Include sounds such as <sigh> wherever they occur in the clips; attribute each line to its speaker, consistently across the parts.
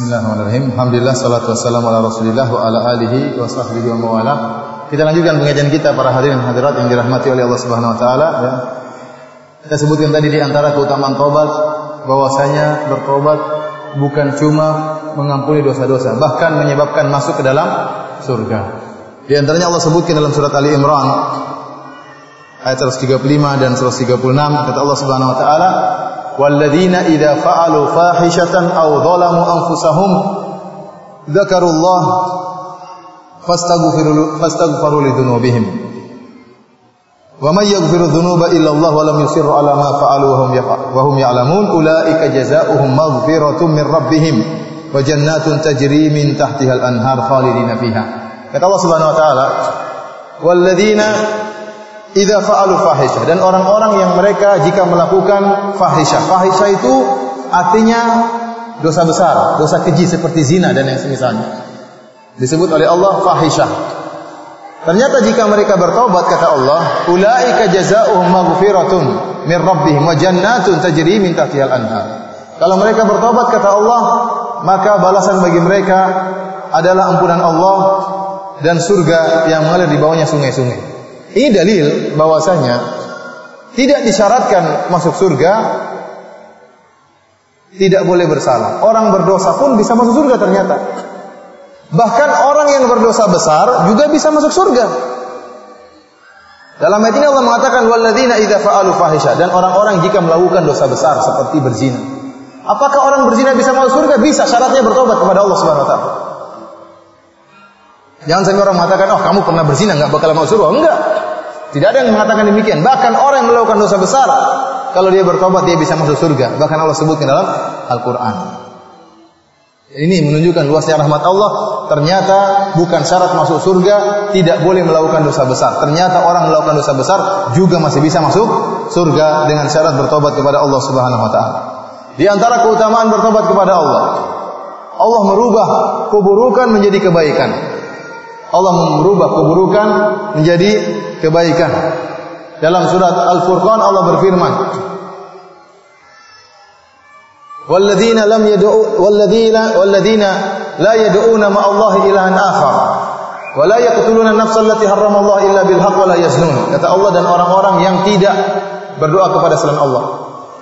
Speaker 1: Bismillahirrahmanirrahim. Alhamdulillah salatu wassalamu ala Rasulillah wa ala alihi wa sahbihi wa mawala. Kita lanjutkan pengajian kita para hadirin hadirat yang dirahmati oleh Allah Subhanahu wa taala ya. Kita sebutkan tadi di antara keutamaan tobat bahwasanya bertobat bukan cuma mengampuni dosa-dosa, bahkan menyebabkan masuk ke dalam surga. Di antaranya Allah sebutkan dalam surat Ali Imran ayat 135 dan 136 kata Allah Subhanahu wa taala والذين إذا فعلوا فاحشة أو ظلموا أنفسهم ذكروا الله فاستغفروا فاستغفروا لذنوبهم. ومن يغفر الذنوب إلا الله ولم يصروا على ما فعلوا وهم وهم يعلمون أولئك جزاؤهم مغفرة من ربهم وجنات تجري من تحتها الأنهار خالدين فيها. Kata Subhanahu wa taala walladzina idza fa'alu fahisha dan orang-orang yang mereka jika melakukan fahisha. Fahisha itu artinya dosa besar, dosa keji seperti zina dan yang semisalnya. Disebut oleh Allah fahisha. Ternyata jika mereka bertobat kata Allah, ulaika jazaohum maghfiratun min rabbihim wa jannatun tajri min tahtihal anhar. Kalau mereka bertobat kata Allah, maka balasan bagi mereka adalah ampunan Allah dan surga yang mengalir di bawahnya sungai-sungai. Ini dalil bahwasanya tidak disyaratkan masuk surga tidak boleh bersalah. Orang berdosa pun bisa masuk surga ternyata. Bahkan orang yang berdosa besar juga bisa masuk surga. Dalam ayat ini Allah mengatakan walladzina idza fa'alu fahisha dan orang-orang jika melakukan dosa besar seperti berzina. Apakah orang berzina bisa masuk surga? Bisa, syaratnya bertobat kepada Allah Subhanahu wa taala. Jangan sampai orang mengatakan, "Oh, kamu pernah berzina enggak bakal masuk surga." Enggak. Tidak ada yang mengatakan demikian. Bahkan orang yang melakukan dosa besar, kalau dia bertobat dia bisa masuk surga. Bahkan Allah sebutkan dalam Al-Qur'an. Ini menunjukkan luasnya rahmat Allah. Ternyata bukan syarat masuk surga tidak boleh melakukan dosa besar. Ternyata orang melakukan dosa besar juga masih bisa masuk surga dengan syarat bertobat kepada Allah Subhanahu wa taala. Di antara keutamaan bertobat kepada Allah, Allah merubah keburukan menjadi kebaikan. Allah merubah keburukan menjadi kebaikan. Dalam surat Al-Furqan Allah berfirman, "Walladzina lam yad'u walladzina walladzina la yad'una ma Allah ilahan akhar wa la yaqtuluna an-nafsa allati harrama Allah illa bil haqq wa la yaznun." Kata Allah dan orang-orang yang tidak berdoa kepada selain Allah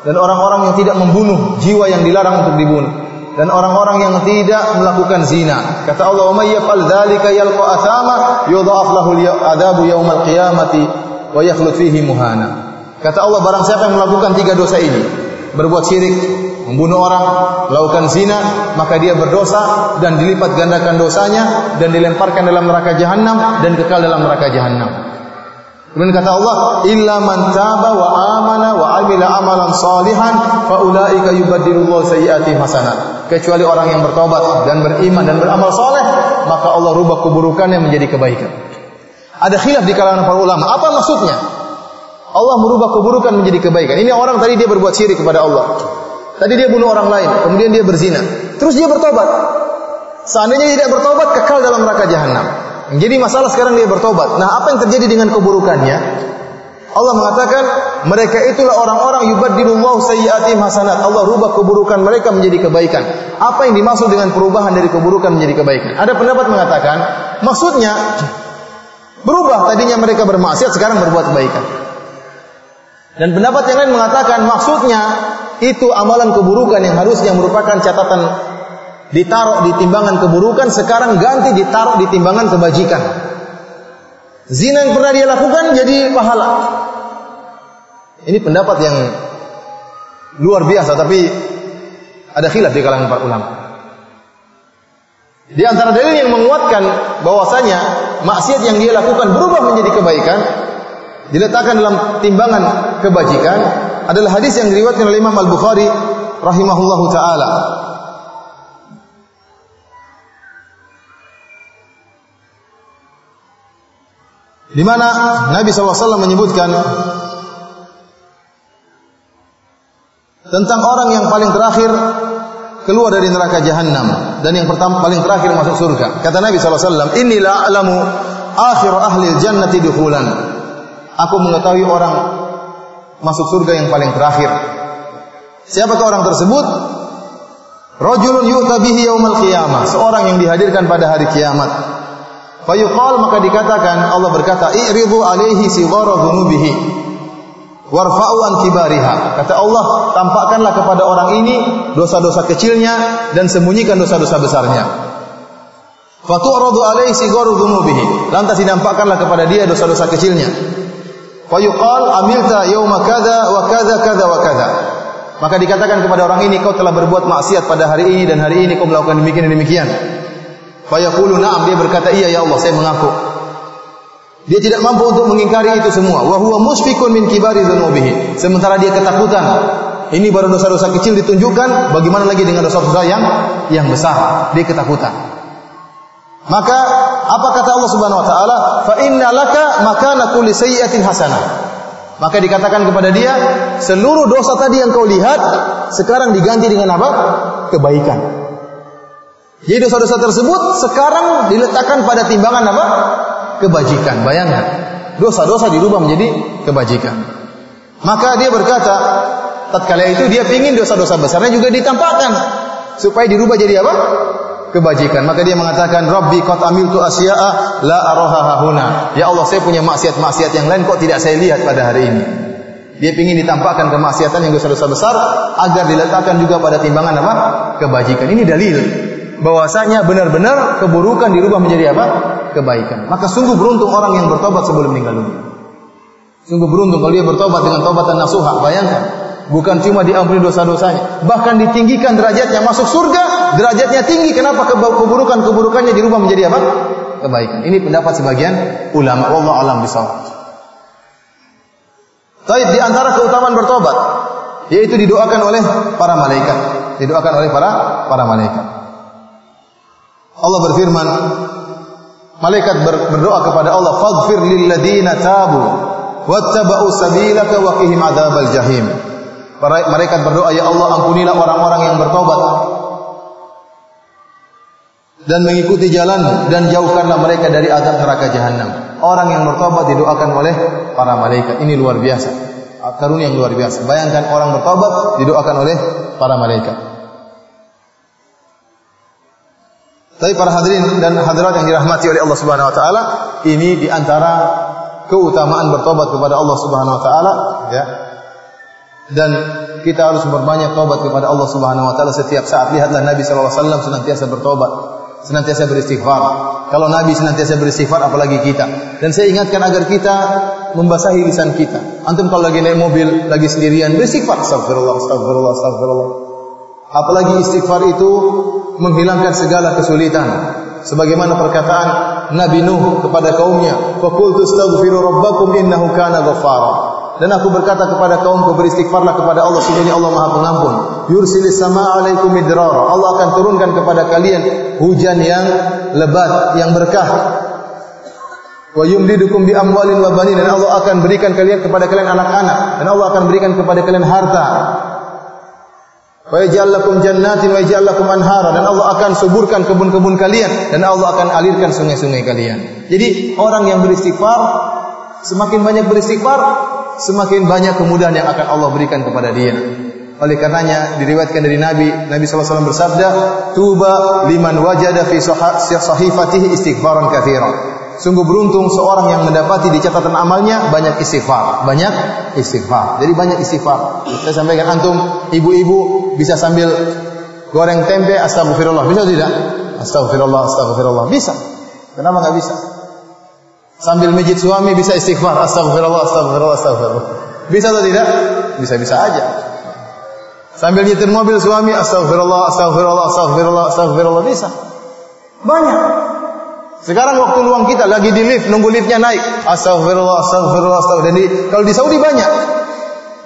Speaker 1: dan orang-orang yang tidak membunuh jiwa yang dilarang untuk dibunuh dan orang-orang yang tidak melakukan zina. Kata Allah, "Wa may yaf'al dzalika yalqa athama yudha'af lahu al-'adzabu yaumal qiyamati wa yakhlud fihi muhana." Kata Allah, barang siapa yang melakukan tiga dosa ini, berbuat syirik, membunuh orang, melakukan zina, maka dia berdosa dan dilipat gandakan dosanya dan dilemparkan dalam neraka jahanam dan kekal dalam neraka jahanam. Kemudian kata Allah, "Illa man taba wa amana wa amila amalan salihan fa ulaika yubaddilullahu sayyi'atihim hasanat." Kecuali orang yang bertobat dan beriman dan beramal soleh, maka Allah rubah keburukannya menjadi kebaikan. Ada khilaf di kalangan para ulama. Apa maksudnya? Allah merubah keburukan menjadi kebaikan. Ini orang tadi dia berbuat syirik kepada Allah. Tadi dia bunuh orang lain, kemudian dia berzina. Terus dia bertobat. Seandainya tidak bertobat, kekal dalam neraka jahanam. Jadi masalah sekarang dia bertobat. Nah, apa yang terjadi dengan keburukannya? Allah mengatakan mereka itulah orang-orang yubaddilullahu sayyi'atihim hasanat. Allah rubah keburukan mereka menjadi kebaikan. Apa yang dimaksud dengan perubahan dari keburukan menjadi kebaikan? Ada pendapat mengatakan maksudnya berubah tadinya mereka bermaksiat sekarang berbuat kebaikan. Dan pendapat yang lain mengatakan maksudnya itu amalan keburukan yang harusnya merupakan catatan ditaruh di timbangan keburukan sekarang ganti ditaruh di timbangan kebajikan. Zina yang pernah dia lakukan jadi pahala. Ini pendapat yang luar biasa tapi ada khilaf di kalangan para ulama. Di antara dalil yang menguatkan bahwasanya maksiat yang dia lakukan berubah menjadi kebaikan diletakkan dalam timbangan kebajikan adalah hadis yang diriwayatkan oleh Imam Al-Bukhari rahimahullahu taala. Di mana Nabi SAW menyebutkan tentang orang yang paling terakhir keluar dari neraka jahanam dan yang pertama paling terakhir masuk surga. Kata Nabi SAW, Inilah a'lamu akhir ahli jannati dukhulan. Aku mengetahui orang masuk surga yang paling terakhir. Siapakah orang tersebut? Rajulun yu'ta bihi yaumal qiyamah, seorang yang dihadirkan pada hari kiamat. Fayuqal maka dikatakan Allah berkata, "I'ridu alaihi sighara dzunubihi warfa'u an kibariha." Kata Allah, tampakkanlah kepada orang ini dosa-dosa kecilnya dan sembunyikan dosa-dosa besarnya. Fatu'radu alaihi sigharu dzunubihi. Lantas dinampakkanlah kepada dia dosa-dosa kecilnya. Fayuqal amilta yauma kadza wa kadza kadza wa kadza. Maka dikatakan kepada orang ini kau telah berbuat maksiat pada hari ini dan hari ini kau melakukan demikian dan demikian. Fayaqulu na'am dia berkata iya ya Allah saya mengaku. Dia tidak mampu untuk mengingkari itu semua. Wa huwa musfikun min kibari dzunubihi. Sementara dia ketakutan. Ini baru dosa-dosa kecil ditunjukkan, bagaimana lagi dengan dosa-dosa yang yang besar? Dia ketakutan. Maka apa kata Allah Subhanahu wa taala? Fa inna laka makana kulli sayyi'atin hasanah. Maka dikatakan kepada dia, seluruh dosa tadi yang kau lihat sekarang diganti dengan apa? Kebaikan. Jadi dosa-dosa tersebut sekarang diletakkan pada timbangan apa? Kebajikan. Bayangkan, dosa-dosa dirubah menjadi kebajikan. Maka dia berkata, tatkala itu dia ingin dosa-dosa besarnya juga ditampakkan supaya dirubah jadi apa? kebajikan. Maka dia mengatakan, "Rabbi qad amiltu asya'a la araha hahuna." Ya Allah, saya punya maksiat-maksiat yang lain kok tidak saya lihat pada hari ini. Dia ingin ditampakkan kemaksiatan yang dosa-dosa besar agar diletakkan juga pada timbangan apa? kebajikan. Ini dalil bahwasanya benar-benar keburukan dirubah menjadi apa? kebaikan. Maka sungguh beruntung orang yang bertobat sebelum meninggal dunia. Sungguh beruntung kalau dia bertobat dengan tobat dan nasuha. Bayangkan, bukan cuma diampuni dosa-dosanya, bahkan ditinggikan derajatnya masuk surga derajatnya tinggi, kenapa keburukan-keburukannya dirubah menjadi apa? Kebaikan. Ini pendapat sebagian ulama. Allah alam bisawab. Taib di antara keutamaan bertobat yaitu didoakan oleh para malaikat. Didoakan oleh para para malaikat. Allah berfirman, malaikat berdoa kepada Allah, "Faghfir lil tabu wattaba'u sabilaka wa qihim adzabal jahim." Malaikat berdoa, "Ya Allah, ampunilah orang-orang yang bertobat dan mengikuti jalan dan jauhkanlah mereka dari azab neraka jahanam. Orang yang bertobat didoakan oleh para malaikat. Ini luar biasa. Karunia yang luar biasa. Bayangkan orang bertobat didoakan oleh para malaikat. Tapi para hadirin dan hadirat yang dirahmati oleh Allah Subhanahu wa taala, ini di antara keutamaan bertobat kepada Allah Subhanahu wa taala, ya. Dan kita harus berbanyak tobat kepada Allah Subhanahu wa taala setiap saat. Lihatlah Nabi sallallahu alaihi wasallam senantiasa bertobat senantiasa beristighfar. Kalau Nabi senantiasa beristighfar, apalagi kita. Dan saya ingatkan agar kita membasahi lisan kita. Antum kalau lagi naik mobil, lagi sendirian, beristighfar. Astagfirullah, astagfirullah, astagfirullah. Apalagi istighfar itu menghilangkan segala kesulitan. Sebagaimana perkataan Nabi Nuh kepada kaumnya, "Faqultu astaghfiru rabbakum innahu kana ghaffara." Dan aku berkata kepada kaumku beristighfarlah kepada Allah sesungguhnya Allah Maha Pengampun. Yursilis sama alaikum midrara. Allah akan turunkan kepada kalian hujan yang lebat, yang berkah. Wa yumdidukum bi amwalin wa banin dan Allah akan berikan kalian kepada kalian anak-anak dan Allah akan berikan kepada kalian harta. Wa yaj'al lakum jannatin wa yaj'al anhara dan Allah akan suburkan kebun-kebun kalian dan Allah akan alirkan sungai-sungai kalian. Jadi orang yang beristighfar semakin banyak beristighfar semakin banyak kemudahan yang akan Allah berikan kepada dia. Oleh karenanya diriwayatkan dari Nabi, Nabi SAW bersabda, "Tuba liman wajada fi sahifatihi istighfaran katsira." Sungguh beruntung seorang yang mendapati di catatan amalnya banyak istighfar, banyak istighfar. Jadi banyak istighfar. Saya sampaikan antum, ibu-ibu bisa sambil goreng tempe astagfirullah. Bisa tidak? Astagfirullah, astagfirullah. Bisa. Kenapa nggak bisa? Sambil mijit suami bisa istighfar, astagfirullah, astagfirullah, astagfirullah. Bisa atau tidak? Bisa-bisa aja. Sambil nyetir mobil suami, astagfirullah, astagfirullah, astagfirullah, astagfirullah, bisa. Banyak. Sekarang waktu luang kita lagi di lift, nunggu liftnya naik. Astagfirullah, astagfirullah, astagfirullah. Dan kalau di Saudi banyak.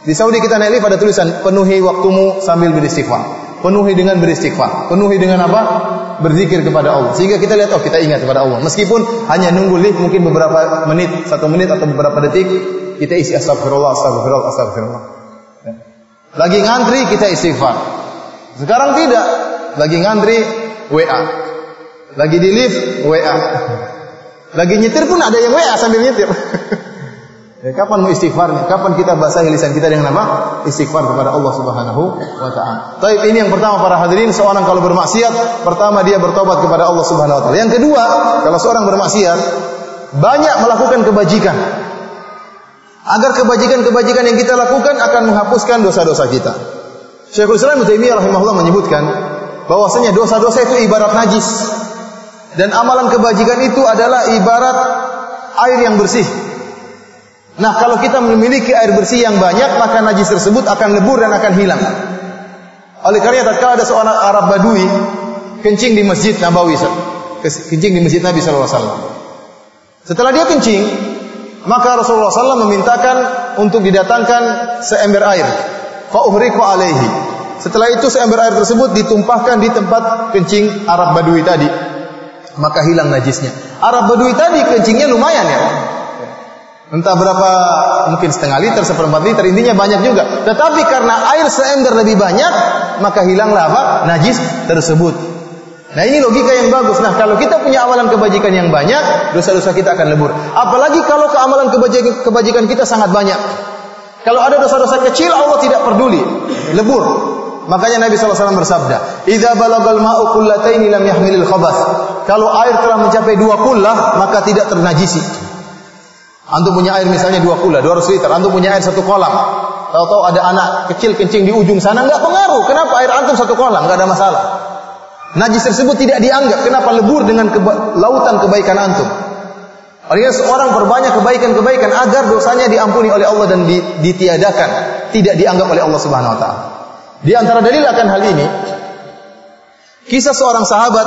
Speaker 1: Di Saudi kita naik lift ada tulisan penuhi waktumu sambil beristighfar. Penuhi dengan beristighfar. Penuhi dengan apa? Berzikir kepada Allah. Sehingga kita lihat, oh kita ingat kepada Allah. Meskipun hanya nunggu lift mungkin beberapa menit, satu menit atau beberapa detik, kita isi astagfirullah, astagfirullah, astagfirullah. Ya. Lagi ngantri, kita istighfar. Sekarang tidak. Lagi ngantri, WA. Lagi di lift, WA. Lagi nyetir pun ada yang WA sambil nyetir. <laughs> Ya, kapan mau istighfarnya? Kapan kita basahi lisan kita dengan apa? Istighfar kepada Allah Subhanahu wa taala. Taib ini yang pertama para hadirin, seorang kalau bermaksiat, pertama dia bertobat kepada Allah Subhanahu wa taala. Yang kedua, kalau seorang bermaksiat, banyak melakukan kebajikan. Agar kebajikan-kebajikan yang kita lakukan akan menghapuskan dosa-dosa kita. Syekhul Islam Ibnu Taimiyah rahimahullah menyebutkan bahwasanya dosa-dosa itu ibarat najis dan amalan kebajikan itu adalah ibarat air yang bersih Nah, kalau kita memiliki air bersih yang banyak, maka najis tersebut akan lebur dan akan hilang. Oleh karena tatkala ada seorang Arab Badui kencing di Masjid Nabawi, kencing di Masjid Nabi wasallam. Setelah dia kencing, maka Rasulullah SAW memintakan untuk didatangkan seember air. Fa'uhriqu alaihi. Setelah itu seember air tersebut ditumpahkan di tempat kencing Arab Badui tadi. Maka hilang najisnya. Arab Badui tadi kencingnya lumayan ya. Entah berapa mungkin setengah liter, seperempat liter, intinya banyak juga. Tetapi karena air seember lebih banyak, maka hilanglah apa? Najis tersebut. Nah ini logika yang bagus. Nah kalau kita punya amalan kebajikan yang banyak, dosa-dosa kita akan lebur. Apalagi kalau keamalan kebajikan, kebajikan kita sangat banyak. Kalau ada dosa-dosa kecil, Allah tidak peduli, lebur. Makanya Nabi SAW bersabda, "Idza balagal ma'u kullataini lam yahmilil khabath." Kalau air telah mencapai dua kullah, maka tidak ternajisi. Antum punya air misalnya dua kula, 200 liter. Antum punya air satu kolam. Tahu-tahu ada anak kecil kencing di ujung sana, nggak pengaruh. Kenapa air antum satu kolam? Nggak ada masalah. Najis tersebut tidak dianggap. Kenapa lebur dengan keba lautan kebaikan antum? Artinya seorang berbanyak kebaikan-kebaikan agar dosanya diampuni oleh Allah dan ditiadakan, tidak dianggap oleh Allah Subhanahu wa taala. Di antara dalil akan hal ini, kisah seorang sahabat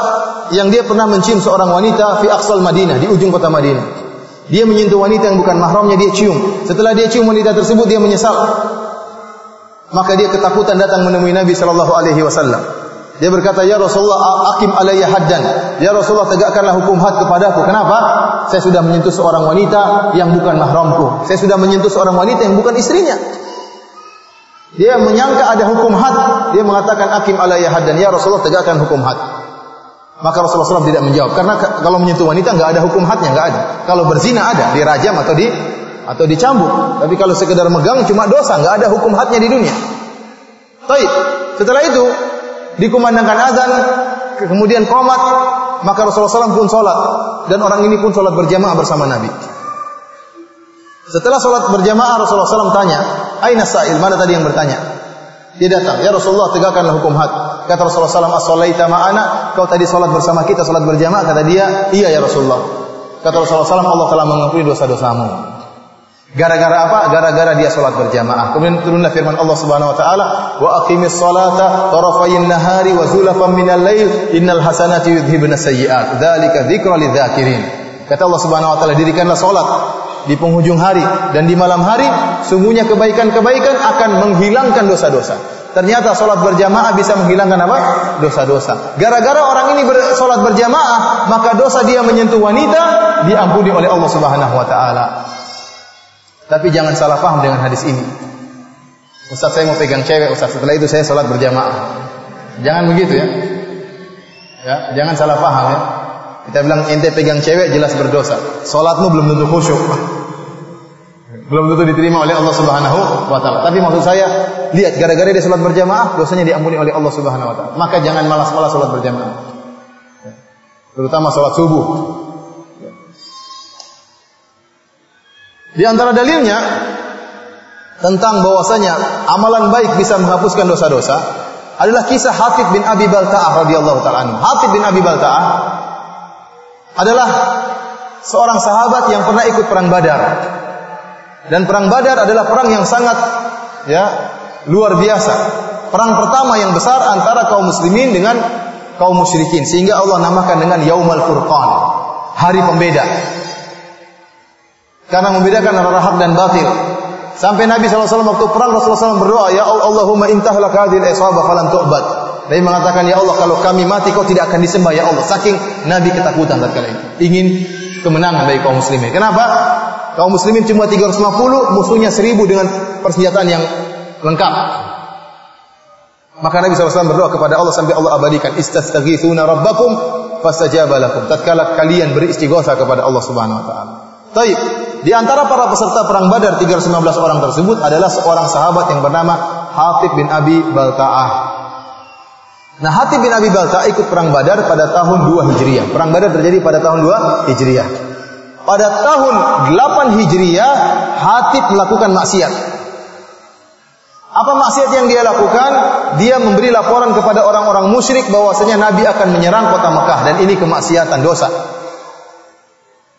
Speaker 1: yang dia pernah mencium seorang wanita fi aqsal Madinah, di ujung kota Madinah. Dia menyentuh wanita yang bukan mahramnya dia cium. Setelah dia cium wanita tersebut dia menyesal. Maka dia ketakutan datang menemui Nabi sallallahu alaihi wasallam. Dia berkata, "Ya Rasulullah, akim alayya haddan." Ya Rasulullah, tegakkanlah hukum had kepadaku. Kenapa? Saya sudah menyentuh seorang wanita yang bukan mahramku. Saya sudah menyentuh seorang wanita yang bukan istrinya. Dia menyangka ada hukum had. Dia mengatakan, "Akim alayya haddan." Ya Rasulullah, tegakkan hukum had. Maka Rasulullah SAW tidak menjawab karena kalau menyentuh wanita nggak ada hukum hadnya nggak ada. Kalau berzina ada dirajam atau di atau dicambuk. Tapi kalau sekedar megang cuma dosa nggak ada hukum hadnya di dunia. Taib. Setelah itu dikumandangkan azan kemudian komat maka Rasulullah SAW pun sholat dan orang ini pun sholat berjamaah bersama Nabi. Setelah sholat berjamaah Rasulullah SAW tanya, Aina sa'il? Mana tadi yang bertanya? Dia datang, ya Rasulullah tegakkanlah hukum had. Kata Rasulullah SAW, as-salaita ma'ana, kau tadi salat bersama kita, salat berjamaah. Kata dia, iya ya Rasulullah. Kata Rasulullah SAW, Allah telah mengampuni dosa-dosamu. Gara-gara apa? Gara-gara dia salat berjamaah. Kemudian turunlah firman Allah Subhanahu wa taala, "Wa aqimis salata tarafayin nahari wa zulafan minal lail, innal hasanati yudhibun sayyi'at." Dzalika dzikra lidzakirin. Kata Allah Subhanahu wa taala, dirikanlah salat di penghujung hari dan di malam hari, sungguhnya kebaikan-kebaikan akan menghilangkan dosa-dosa. Ternyata sholat berjamaah bisa menghilangkan apa? Dosa-dosa. Gara-gara orang ini sholat berjamaah, maka dosa dia menyentuh wanita diampuni oleh Allah Subhanahu Wa Taala. Tapi jangan salah paham dengan hadis ini. Ustaz saya mau pegang cewek, Ustaz setelah itu saya sholat berjamaah. Jangan begitu ya. Ya, jangan salah paham ya. Kita bilang ente pegang cewek jelas berdosa. Sholatmu belum tentu khusyuk belum tentu diterima oleh Allah Subhanahu wa taala. Tapi maksud saya, lihat gara-gara dia salat berjamaah, dosanya diampuni oleh Allah Subhanahu wa taala. Maka jangan malas-malas salat berjamaah. Terutama salat subuh. Di antara dalilnya tentang bahwasanya amalan baik bisa menghapuskan dosa-dosa adalah kisah Hatib bin Abi Balta'ah radhiyallahu taala anhu. Bin Abi Balta'ah adalah seorang sahabat yang pernah ikut perang Badar. Dan perang Badar adalah perang yang sangat ya luar biasa. Perang pertama yang besar antara kaum muslimin dengan kaum musyrikin sehingga Allah namakan dengan Yaumal Furqan, hari pembeda. Karena membedakan antara hak dan batil. Sampai Nabi SAW waktu perang Rasulullah SAW berdoa, Ya Allahumma intahlak hadhil isabah falan tu'bad. Nabi mengatakan, Ya Allah kalau kami mati kau tidak akan disembah ya Allah. Saking Nabi ketakutan tatkala itu. Ingin kemenangan bagi kaum muslimin. Kenapa? Kaum muslimin cuma 350, musuhnya 1000 dengan persenjataan yang lengkap. Maka Nabi SAW berdoa kepada Allah sampai Allah abadikan istastaghithuna rabbakum fastajaba. Tatkala kalian beristighosa kepada Allah Subhanahu wa taala. Baik. Di antara para peserta perang Badar 319 orang tersebut adalah seorang sahabat yang bernama Hatib bin Abi Balta'ah. Nah, Hatib bin Abi Balta'ah ikut perang Badar pada tahun 2 Hijriah. Perang Badar terjadi pada tahun 2 Hijriah. Pada tahun 8 Hijriah, Hatib melakukan maksiat. Apa maksiat yang dia lakukan? Dia memberi laporan kepada orang-orang musyrik bahwasanya Nabi akan menyerang kota Mekah dan ini kemaksiatan dosa.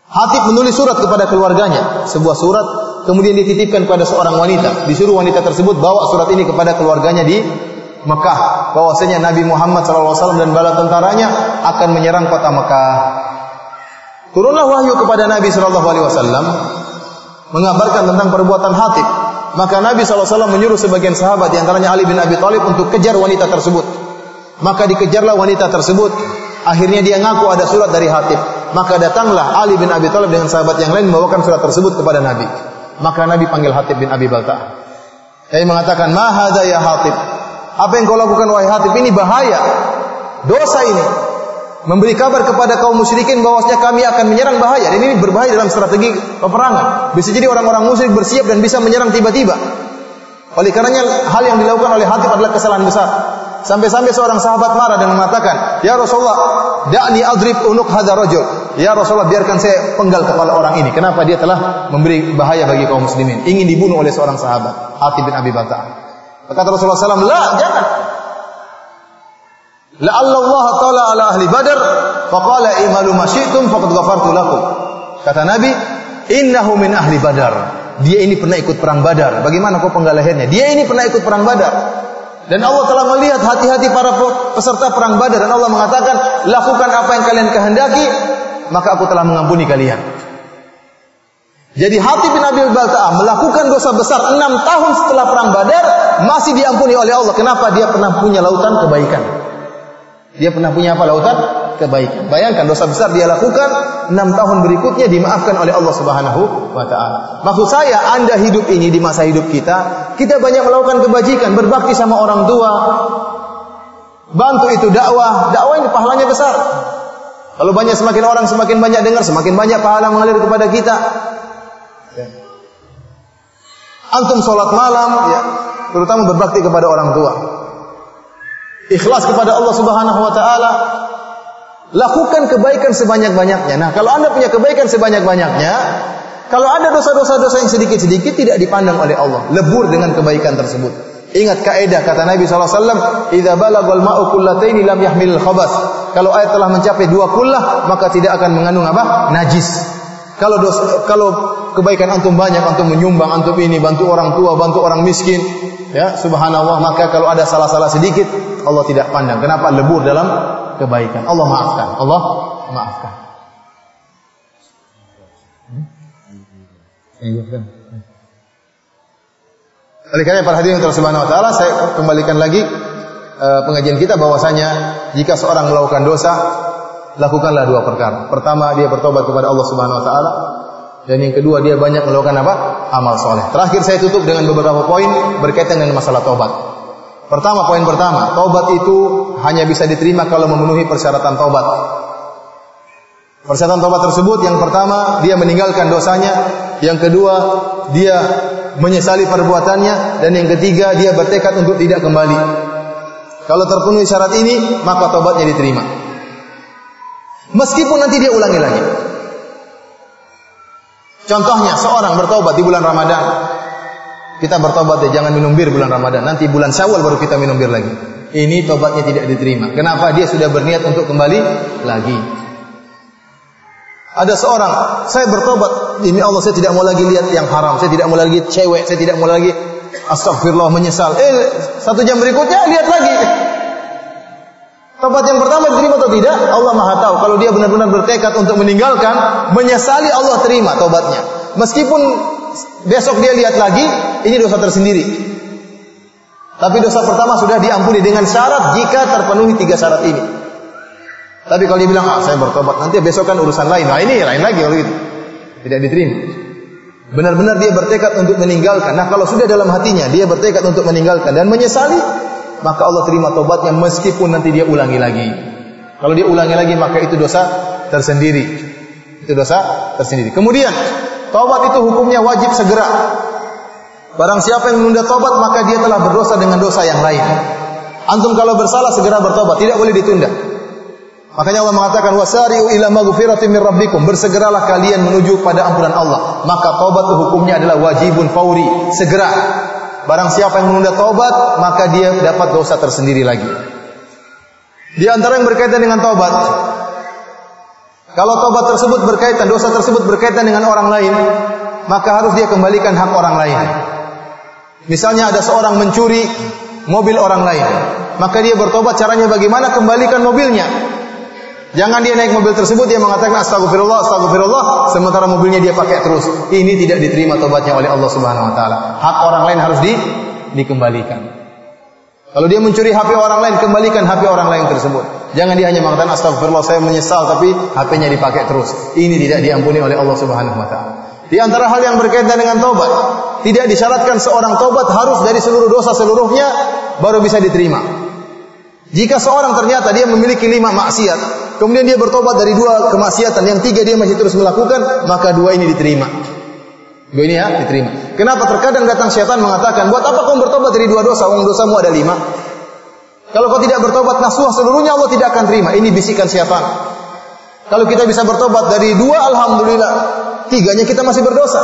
Speaker 1: Hatib menulis surat kepada keluarganya, sebuah surat, kemudian dititipkan kepada seorang wanita. Disuruh wanita tersebut bawa surat ini kepada keluarganya di Mekah, bahwasanya Nabi Muhammad SAW dan bala tentaranya akan menyerang kota Mekah. Turunlah wahyu kepada Nabi SAW mengabarkan tentang perbuatan Hatib. Maka Nabi SAW menyuruh sebagian sahabat, di antaranya Ali bin Abi Thalib untuk kejar wanita tersebut. Maka dikejarlah wanita tersebut. Akhirnya dia ngaku ada surat dari Hatib. Maka datanglah Ali bin Abi Thalib dengan sahabat yang lain membawakan surat tersebut kepada Nabi. Maka Nabi panggil Hatib bin Abi Balta. Dia mengatakan, "Ma ya Hatib?" Apa yang kau lakukan wahai Hatib ini bahaya. Dosa ini. Memberi kabar kepada kaum musyrikin bahwasanya kami akan menyerang bahaya. Dan ini berbahaya dalam strategi peperangan. Bisa jadi orang-orang musyrik bersiap dan bisa menyerang tiba-tiba. Oleh karenanya hal yang dilakukan oleh Hatib adalah kesalahan besar. Sampai-sampai seorang sahabat marah dan mengatakan, "Ya Rasulullah, da'ni adrib unuk hadza rajul." Ya Rasulullah, biarkan saya penggal kepala orang ini. Kenapa dia telah memberi bahaya bagi kaum muslimin? Ingin dibunuh oleh seorang sahabat, Hatib bin Abi Balta. Kata Rasulullah SAW, "La, jangan." La Allah taala ala ahli Badar faqala i'malu ma syi'tum faqad ghafartu lakum. Kata Nabi, "Innahu min ahli Badar." Dia ini pernah ikut perang Badar. Bagaimana kau penggal lehernya? Dia ini pernah ikut perang Badar. Dan Allah telah melihat hati-hati para peserta perang Badar dan Allah mengatakan, "Lakukan apa yang kalian kehendaki, maka aku telah mengampuni kalian." Jadi hati bin Abi Balta'ah melakukan dosa besar enam tahun setelah perang Badar masih diampuni oleh Allah. Kenapa? Dia pernah punya lautan kebaikan. Dia pernah punya apa lautan? kebaikan. Bayangkan dosa besar dia lakukan, enam tahun berikutnya dimaafkan oleh Allah Subhanahu wa taala. Maksud saya, Anda hidup ini di masa hidup kita, kita banyak melakukan kebajikan, berbakti sama orang tua. Bantu itu dakwah, dakwah ini pahalanya besar. Kalau banyak semakin orang semakin banyak dengar, semakin banyak pahala mengalir kepada kita. Ya. Antum sholat malam, ya, terutama berbakti kepada orang tua. Ikhlas kepada Allah Subhanahu wa taala, Lakukan kebaikan sebanyak-banyaknya. Nah, kalau Anda punya kebaikan sebanyak-banyaknya, kalau ada dosa-dosa dosa yang sedikit-sedikit tidak dipandang oleh Allah, lebur dengan kebaikan tersebut. Ingat kaidah kata Nabi SAW, "Idza balagal ma'u kullataini lam yahmil khabas." Kalau air telah mencapai dua kullah, maka tidak akan mengandung apa? Najis. Kalau dosa, kalau kebaikan antum banyak, antum menyumbang, antum ini bantu orang tua, bantu orang miskin, ya subhanallah, maka kalau ada salah-salah sedikit, Allah tidak pandang. Kenapa? Lebur dalam kebaikan. Allah maafkan. Allah maafkan. Oleh karena para hadirin subhanahu wa taala saya kembalikan lagi uh, pengajian kita bahwasanya jika seorang melakukan dosa lakukanlah dua perkara. Pertama dia bertobat kepada Allah Subhanahu wa taala dan yang kedua dia banyak melakukan apa? amal soleh. Terakhir saya tutup dengan beberapa poin berkaitan dengan masalah tobat. Pertama, poin pertama, taubat itu hanya bisa diterima kalau memenuhi persyaratan taubat. Persyaratan taubat tersebut yang pertama dia meninggalkan dosanya, yang kedua dia menyesali perbuatannya dan yang ketiga dia bertekad untuk tidak kembali. Kalau terpenuhi syarat ini, maka taubatnya diterima. Meskipun nanti dia ulangi lagi. Contohnya seorang bertobat di bulan Ramadan, kita bertobat ya, jangan minum bir bulan Ramadan. Nanti bulan Syawal baru kita minum bir lagi. Ini tobatnya tidak diterima. Kenapa? Dia sudah berniat untuk kembali lagi. Ada seorang, saya bertobat, demi Allah saya tidak mau lagi lihat yang haram, saya tidak mau lagi cewek, saya tidak mau lagi astagfirullah menyesal. Eh, satu jam berikutnya lihat lagi. Tobat yang pertama diterima atau tidak? Allah Maha tahu. Kalau dia benar-benar bertekad untuk meninggalkan, menyesali Allah terima tobatnya. Meskipun besok dia lihat lagi, ini dosa tersendiri. Tapi dosa pertama sudah diampuni dengan syarat jika terpenuhi tiga syarat ini. Tapi kalau dia bilang, ah saya bertobat, nanti besok kan urusan lain. Nah ini lain lagi kalau itu. Tidak diterima. Benar-benar dia bertekad untuk meninggalkan. Nah kalau sudah dalam hatinya, dia bertekad untuk meninggalkan dan menyesali, maka Allah terima tobatnya meskipun nanti dia ulangi lagi. Kalau dia ulangi lagi, maka itu dosa tersendiri. Itu dosa tersendiri. Kemudian, Taubat itu hukumnya wajib segera. Barang siapa yang menunda taubat maka dia telah berdosa dengan dosa yang lain. Antum kalau bersalah segera bertobat, tidak boleh ditunda. Makanya Allah mengatakan wasari'u ila maghfiratin min rabbikum. Bersegeralah kalian menuju pada ampunan Allah. Maka taubat hukumnya adalah wajibun fauri, segera. Barang siapa yang menunda taubat, maka dia dapat dosa tersendiri lagi. Di antara yang berkaitan dengan taubat, kalau taubat tersebut berkaitan, dosa tersebut berkaitan dengan orang lain, maka harus dia kembalikan hak orang lain. Misalnya ada seorang mencuri mobil orang lain, maka dia bertobat caranya bagaimana? Kembalikan mobilnya. Jangan dia naik mobil tersebut dia mengatakan astagfirullah astagfirullah sementara mobilnya dia pakai terus. Ini tidak diterima tobatnya oleh Allah Subhanahu wa taala. Hak orang lain harus di, dikembalikan. Kalau dia mencuri HP orang lain, kembalikan HP orang lain tersebut. Jangan dia hanya mengatakan astagfirullah saya menyesal tapi HP-nya dipakai terus. Ini tidak diampuni oleh Allah Subhanahu wa taala. Di antara hal yang berkaitan dengan taubat, tidak disyaratkan seorang taubat harus dari seluruh dosa seluruhnya baru bisa diterima. Jika seorang ternyata dia memiliki lima maksiat, kemudian dia bertobat dari dua kemaksiatan, yang tiga dia masih terus melakukan, maka dua ini diterima. Dua ini ya diterima. Kenapa terkadang datang syaitan mengatakan, buat apa kau bertobat dari dua dosa? Wong dosamu ada lima. Kalau kau tidak bertobat nasuh seluruhnya Allah tidak akan terima. Ini bisikan syaitan. Kalau kita bisa bertobat dari dua, alhamdulillah. Tiganya kita masih berdosa.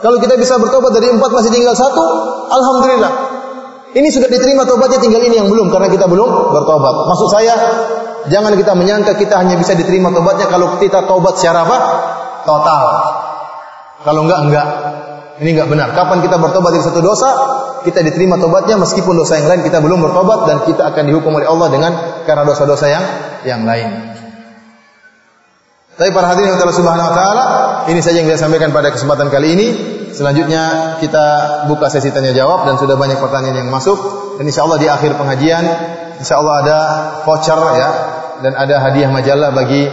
Speaker 1: Kalau kita bisa bertobat dari empat masih tinggal satu, alhamdulillah. Ini sudah diterima tobatnya tinggal ini yang belum karena kita belum bertobat. Maksud saya, jangan kita menyangka kita hanya bisa diterima tobatnya kalau kita tobat secara apa? Total. Kalau enggak enggak. Ini enggak benar. Kapan kita bertobat dari satu dosa, kita diterima tobatnya meskipun dosa yang lain kita belum bertobat dan kita akan dihukum oleh Allah dengan karena dosa-dosa yang yang lain. Tapi para hadirin yang Allah Subhanahu wa taala, ini saja yang saya sampaikan pada kesempatan kali ini. Selanjutnya kita buka sesi tanya jawab dan sudah banyak pertanyaan yang masuk. Dan insya Allah di akhir pengajian, insya Allah ada voucher ya dan ada hadiah majalah bagi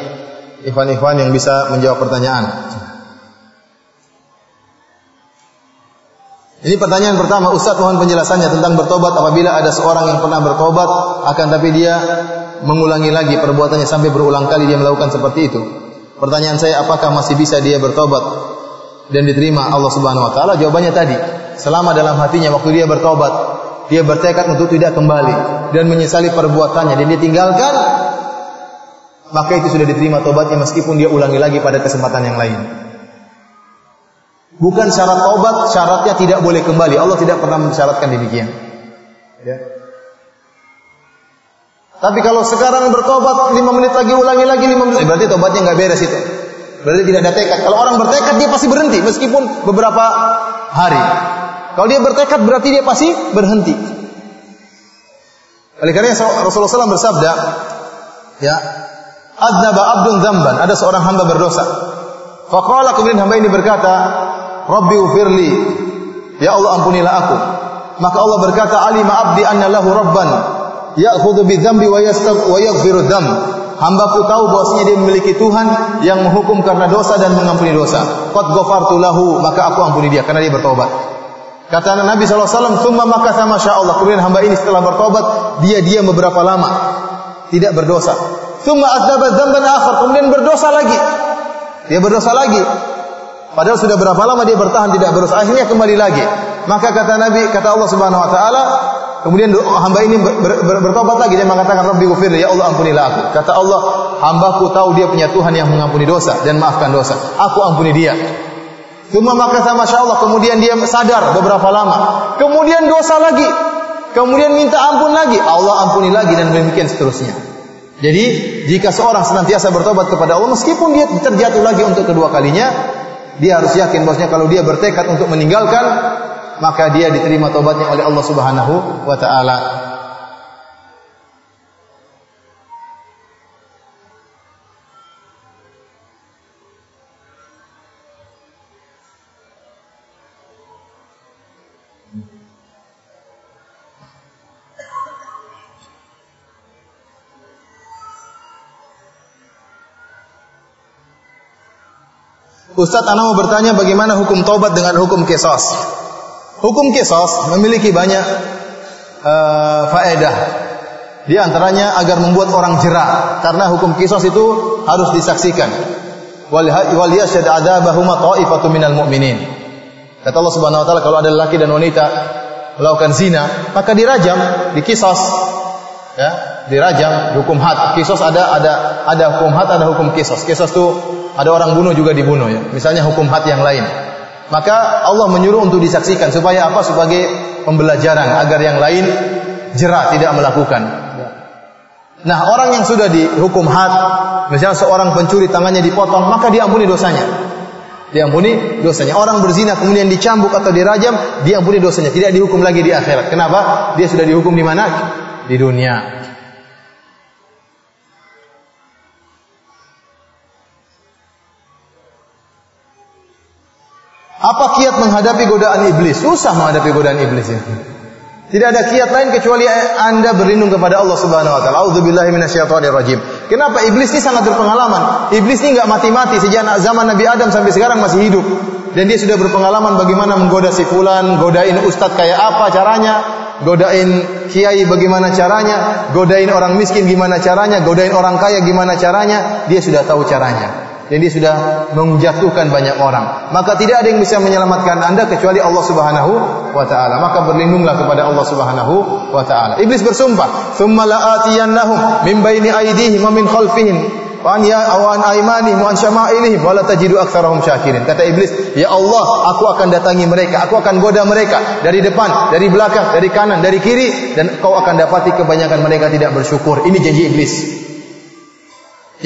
Speaker 1: ikhwan-ikhwan yang bisa menjawab pertanyaan. Ini pertanyaan pertama, Ustaz mohon penjelasannya tentang bertobat apabila ada seorang yang pernah bertobat akan tapi dia mengulangi lagi perbuatannya sampai berulang kali dia melakukan seperti itu. Pertanyaan saya apakah masih bisa dia bertobat dan diterima Allah Subhanahu wa taala? Jawabannya tadi, selama dalam hatinya waktu dia bertobat, dia bertekad untuk tidak kembali dan menyesali perbuatannya dan dia tinggalkan maka itu sudah diterima tobatnya meskipun dia ulangi lagi pada kesempatan yang lain. Bukan syarat tobat, syaratnya tidak boleh kembali. Allah tidak pernah mensyaratkan demikian. Ya. Tapi kalau sekarang bertobat 5 menit lagi ulangi lagi 5 menit, berarti tobatnya nggak beres itu. Berarti tidak ada tekad. Kalau orang bertekad dia pasti berhenti meskipun beberapa hari. Kalau dia bertekad berarti dia pasti berhenti. Oleh karena Rasulullah SAW bersabda, ya, adnaba abdun zamban, ada seorang hamba berdosa. Faqala kemudian hamba ini berkata, Rabbi ufirli, ya Allah ampunilah aku. Maka Allah berkata, alima abdi anna lahu rabban, ya'khudhu bidzambi wa wa yaghfiru dzamb. Hambaku tahu bahwasanya dia memiliki Tuhan yang menghukum karena dosa dan mengampuni dosa. Qad ghafartu lahu, maka aku ampuni dia karena dia bertobat. Kata Nabi SAW, Thumma maka sama Allah. Kemudian hamba ini setelah bertobat, dia diam beberapa lama. Tidak berdosa. Thumma adaba dzamban akhar. Kemudian berdosa lagi. Dia berdosa lagi. Padahal sudah berapa lama dia bertahan tidak berdosa. Akhirnya kembali lagi. Maka kata Nabi, kata Allah Subhanahu wa taala, Kemudian hamba ini ber, ber, ber, bertobat lagi dia mengatakan Rabbi ghfirli ya Allah ampunilah aku. Kata Allah, hambaku tahu dia punya Tuhan yang mengampuni dosa dan maafkan dosa. Aku ampuni dia. Cuma maka sama Allah kemudian dia sadar beberapa lama. Kemudian dosa lagi. Kemudian minta ampun lagi. Allah ampuni lagi dan demikian seterusnya. Jadi jika seorang senantiasa bertobat kepada Allah meskipun dia terjatuh lagi untuk kedua kalinya, dia harus yakin bahwasanya kalau dia bertekad untuk meninggalkan maka dia diterima tobatnya oleh Allah Subhanahu wa taala. Ustadz Ana mau bertanya bagaimana hukum tobat dengan hukum kesos. Hukum kisos memiliki banyak uh, faedah. Di antaranya agar membuat orang jerah karena hukum kisos itu harus disaksikan. Kata Allah Subhanahu wa taala kalau ada laki dan wanita melakukan zina, maka dirajam, dikisos. Ya, dirajam, hukum had. Kisos ada ada ada hukum had, ada hukum kisos. Kisos itu ada orang bunuh juga dibunuh ya. Misalnya hukum had yang lain. Maka Allah menyuruh untuk disaksikan supaya apa? Sebagai pembelajaran agar yang lain jerah tidak melakukan. Nah, orang yang sudah dihukum had, misalnya seorang pencuri tangannya dipotong, maka diampuni dosanya. Diampuni dosanya. Orang berzina kemudian dicambuk atau dirajam, diampuni dosanya. Tidak dihukum lagi di akhirat. Kenapa? Dia sudah dihukum di mana? Di dunia. Apa kiat menghadapi godaan iblis? Susah menghadapi godaan iblis ya. Tidak ada kiat lain kecuali Anda berlindung kepada Allah Subhanahu wa taala. Auzubillahi minasyaitonir rajim. Kenapa iblis ini sangat berpengalaman? Iblis ini enggak mati-mati sejak zaman Nabi Adam sampai sekarang masih hidup. Dan dia sudah berpengalaman bagaimana menggoda si fulan, godain ustadz kayak apa caranya, godain kiai bagaimana caranya, godain orang miskin gimana caranya, godain orang kaya gimana caranya, dia sudah tahu caranya dan dia sudah menjatuhkan banyak orang. Maka tidak ada yang bisa menyelamatkan Anda kecuali Allah Subhanahu wa taala. Maka berlindunglah kepada Allah Subhanahu wa taala. Iblis bersumpah, "Tsumma la'atiyannahum min baini aydihim wa min khalfihim wa an ya awan aymanihim wa an syama'ilihim wa la tajidu aktsarahum syakirin." Kata iblis, "Ya Allah, aku akan datangi mereka, aku akan goda mereka dari depan, dari belakang, dari kanan, dari kiri dan kau akan dapati kebanyakan mereka tidak bersyukur." Ini janji iblis.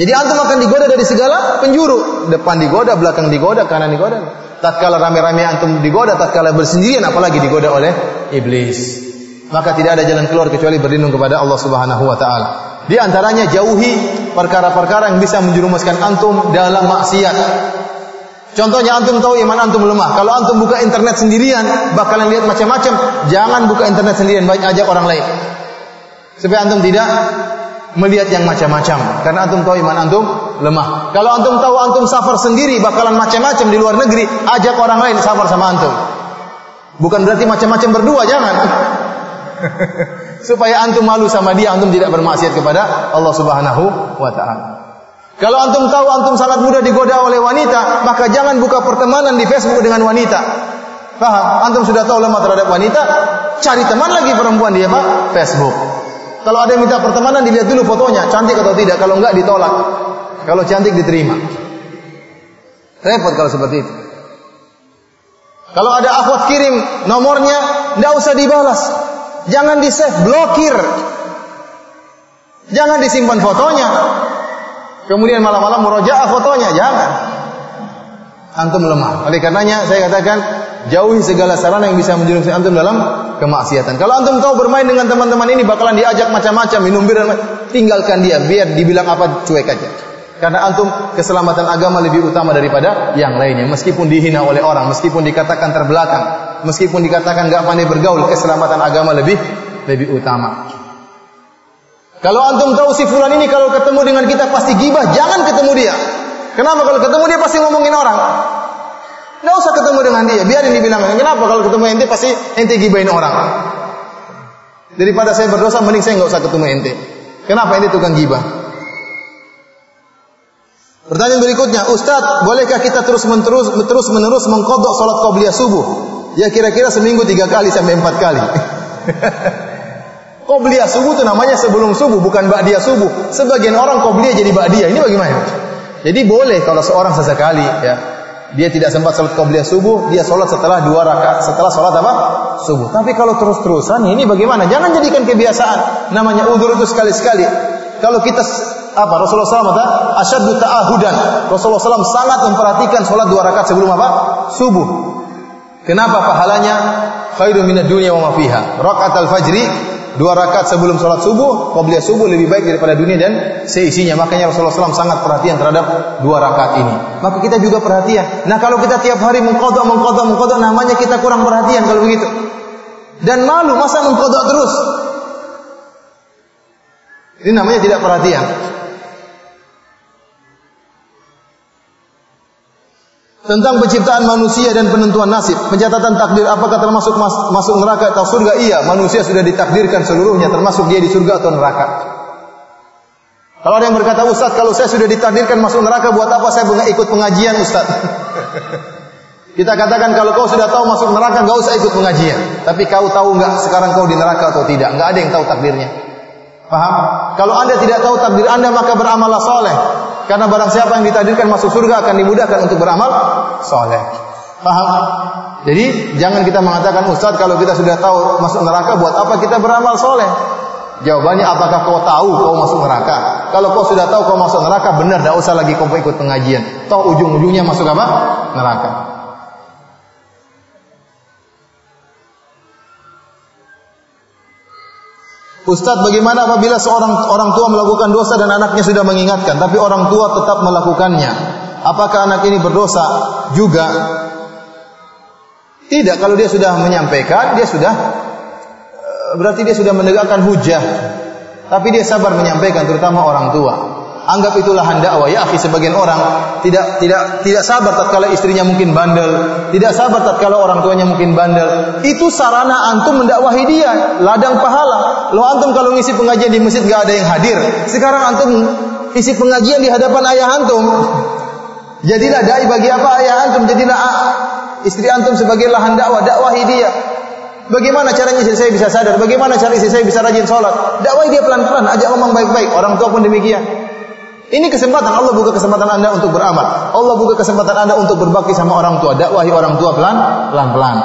Speaker 1: Jadi antum akan digoda dari segala penjuru. Depan digoda, belakang digoda, kanan digoda. Tatkala rame-rame antum digoda, tatkala bersendirian apalagi digoda oleh iblis. Maka tidak ada jalan keluar kecuali berlindung kepada Allah Subhanahu wa taala. Di antaranya jauhi perkara-perkara yang bisa menjerumuskan antum dalam maksiat. Contohnya antum tahu iman antum lemah. Kalau antum buka internet sendirian, bakalan lihat macam-macam. Jangan buka internet sendirian, baik ajak orang lain. Supaya antum tidak melihat yang macam-macam karena antum tahu iman antum lemah. Kalau antum tahu antum safar sendiri bakalan macam-macam di luar negeri, ajak orang lain safar sama antum. Bukan berarti macam-macam berdua, jangan. <laughs> Supaya antum malu sama dia, antum tidak bermaksiat kepada Allah Subhanahu wa taala. Kalau antum tahu antum sangat mudah digoda oleh wanita, maka jangan buka pertemanan di Facebook dengan wanita. Paham? Antum sudah tahu lemah terhadap wanita, cari teman lagi perempuan dia apa? Facebook. Kalau ada yang minta pertemanan dilihat dulu fotonya, cantik atau tidak. Kalau enggak ditolak. Kalau cantik diterima. Repot kalau seperti itu. Kalau ada akhwat kirim nomornya, enggak usah dibalas. Jangan di-save, blokir. Jangan disimpan fotonya. Kemudian malam-malam murojaah fotonya, jangan. Antum lemah. Oleh karenanya saya katakan jauhi segala sarana yang bisa menjerumuskan antum dalam kemaksiatan. Kalau antum tahu bermain dengan teman-teman ini bakalan diajak macam-macam, minum bir tinggalkan dia, biar dibilang apa cuek aja. Karena antum keselamatan agama lebih utama daripada yang lainnya. Meskipun dihina oleh orang, meskipun dikatakan terbelakang, meskipun dikatakan gak pandai bergaul, keselamatan agama lebih lebih utama. Kalau antum tahu si fulan ini kalau ketemu dengan kita pasti gibah, jangan ketemu dia. Kenapa kalau ketemu dia pasti ngomongin orang? Nggak usah ketemu dengan dia, biarin dibilang. Kenapa kalau ketemu ente pasti ente gibain orang. Daripada saya berdosa, mending saya nggak usah ketemu ente. Kenapa ente tukang gibah? Pertanyaan berikutnya, Ustadz, bolehkah kita terus menerus terus menerus mengkodok sholat qobliyah subuh? Ya kira-kira seminggu tiga kali sampai empat kali. <laughs> qobliyah subuh itu namanya sebelum subuh, bukan ba'diyah subuh. Sebagian orang qobliyah jadi ba'diyah. Ini bagaimana? Jadi boleh kalau seorang sesekali ya dia tidak sempat sholat qabliyah subuh, dia sholat setelah dua rakaat, setelah sholat apa? Subuh. Tapi kalau terus-terusan, ini bagaimana? Jangan jadikan kebiasaan. Namanya udur itu sekali-sekali. Kalau kita apa? Rasulullah SAW kata, asyaddu ta'ahudan. Rasulullah SAW sangat memperhatikan sholat dua rakaat sebelum apa? Subuh. Kenapa pahalanya? Khairu minad dunya wa ma fiha. Rakaat al-fajri dua rakaat sebelum sholat subuh, qabliyah subuh lebih baik daripada dunia dan seisinya. Makanya Rasulullah SAW sangat perhatian terhadap dua rakaat ini. Maka kita juga perhatian. Nah kalau kita tiap hari mengkodok, mengkodok, mengkodok, namanya kita kurang perhatian kalau begitu. Dan malu, masa mengkodok terus? Ini namanya tidak perhatian. Tentang penciptaan manusia dan penentuan nasib. Pencatatan takdir apakah termasuk mas, masuk neraka atau surga? Iya, manusia sudah ditakdirkan seluruhnya termasuk dia di surga atau neraka. Kalau ada yang berkata, Ustaz, kalau saya sudah ditakdirkan masuk neraka, buat apa saya ikut pengajian, Ustaz? <laughs> Kita katakan kalau kau sudah tahu masuk neraka, nggak usah ikut pengajian. Tapi kau tahu nggak sekarang kau di neraka atau tidak? Nggak ada yang tahu takdirnya. Paham? Kalau anda tidak tahu takdir anda, maka beramallah soleh. Karena barang siapa yang ditakdirkan masuk surga akan dimudahkan untuk beramal soleh. Paham? Jadi jangan kita mengatakan Ustaz kalau kita sudah tahu masuk neraka buat apa kita beramal soleh? Jawabannya apakah kau tahu kau masuk neraka? Kalau kau sudah tahu kau masuk neraka, benar tidak usah lagi kau ikut pengajian. Toh ujung-ujungnya masuk apa? Neraka. Ustadz bagaimana apabila seorang orang tua melakukan dosa dan anaknya sudah mengingatkan tapi orang tua tetap melakukannya apakah anak ini berdosa juga tidak kalau dia sudah menyampaikan dia sudah berarti dia sudah menegakkan hujah. Tapi dia sabar menyampaikan terutama orang tua. Anggap itulah dakwah ya akhi sebagian orang tidak tidak tidak sabar tatkala istrinya mungkin bandel, tidak sabar tatkala orang tuanya mungkin bandel. Itu sarana antum mendakwahi dia, ladang pahala. Lo antum kalau ngisi pengajian di masjid gak ada yang hadir, sekarang antum isi pengajian di hadapan ayah antum. Jadilah dai bagi apa ayah antum? Jadilah istri antum sebagai lahan dakwah, dakwahi dia. Bagaimana caranya istri saya bisa sadar? Bagaimana cara istri saya bisa rajin sholat? Dakwai dia pelan-pelan, ajak ngomong baik-baik. Orang tua pun demikian. Ini kesempatan Allah buka kesempatan Anda untuk beramal. Allah buka kesempatan Anda untuk berbakti sama orang tua. Dakwahi orang tua pelan pelan-pelan.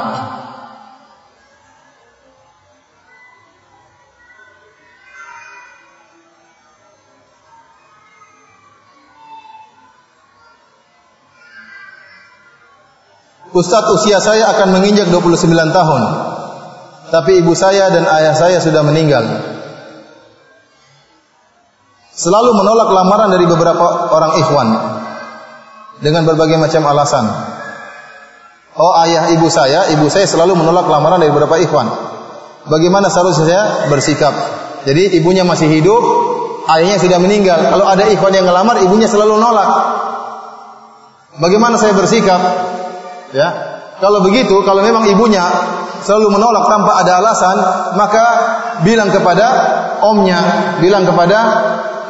Speaker 1: Ustadz usia saya akan menginjak 29 tahun. Tapi ibu saya dan ayah saya sudah meninggal. Selalu menolak lamaran dari beberapa orang ikhwan dengan berbagai macam alasan. Oh ayah ibu saya, ibu saya selalu menolak lamaran dari beberapa ikhwan. Bagaimana seharusnya saya bersikap? Jadi ibunya masih hidup, ayahnya sudah meninggal. Kalau ada ikhwan yang ngelamar, ibunya selalu nolak. Bagaimana saya bersikap? Ya, kalau begitu, kalau memang ibunya selalu menolak tanpa ada alasan, maka bilang kepada omnya, bilang kepada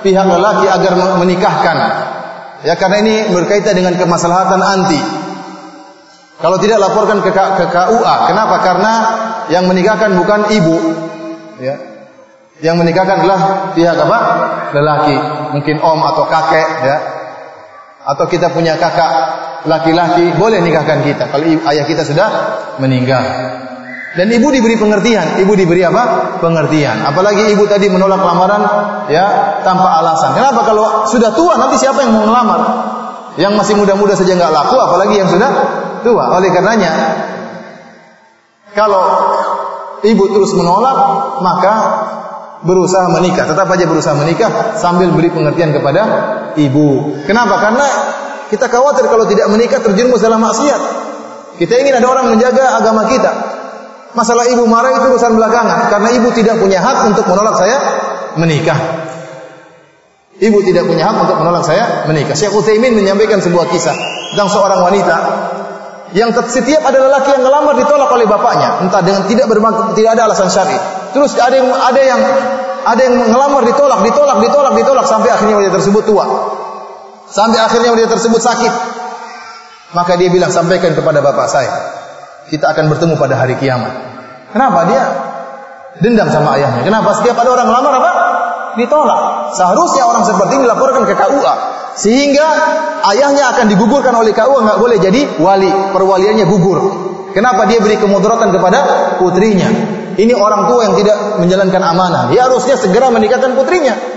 Speaker 1: pihak lelaki agar menikahkan. Ya karena ini berkaitan dengan kemaslahatan anti. Kalau tidak laporkan ke, ke KUA. Kenapa? Karena yang menikahkan bukan ibu. Ya. Yang menikahkan adalah pihak apa? Lelaki, mungkin om atau kakek ya. Atau kita punya kakak laki-laki, boleh nikahkan kita kalau ayah kita sudah meninggal. Dan ibu diberi pengertian, ibu diberi apa? Pengertian. Apalagi ibu tadi menolak lamaran ya tanpa alasan. Kenapa kalau sudah tua nanti siapa yang mau melamar? Yang masih muda-muda saja nggak laku, apalagi yang sudah tua. Oleh karenanya, kalau ibu terus menolak, maka berusaha menikah. Tetap aja berusaha menikah sambil beri pengertian kepada ibu. Kenapa? Karena kita khawatir kalau tidak menikah terjerumus dalam maksiat. Kita ingin ada orang menjaga agama kita. Masalah ibu marah itu urusan belakangan karena ibu tidak punya hak untuk menolak saya menikah. Ibu tidak punya hak untuk menolak saya menikah. Syekh Utsaimin menyampaikan sebuah kisah tentang seorang wanita yang setiap ada lelaki yang ngelamar ditolak oleh bapaknya, entah dengan tidak bermaksud tidak ada alasan syar'i. Terus ada yang ada yang ada yang ngelamar ditolak, ditolak, ditolak, ditolak sampai akhirnya wanita tersebut tua. Sampai akhirnya wanita tersebut sakit. Maka dia bilang sampaikan kepada bapak saya kita akan bertemu pada hari kiamat. Kenapa dia dendam sama ayahnya? Kenapa setiap ada orang lamar apa? Ditolak. Seharusnya orang seperti ini dilaporkan ke KUA sehingga ayahnya akan digugurkan oleh KUA nggak boleh jadi wali, perwaliannya gugur. Kenapa dia beri kemudaratan kepada putrinya? Ini orang tua yang tidak menjalankan amanah. Dia harusnya segera menikahkan putrinya.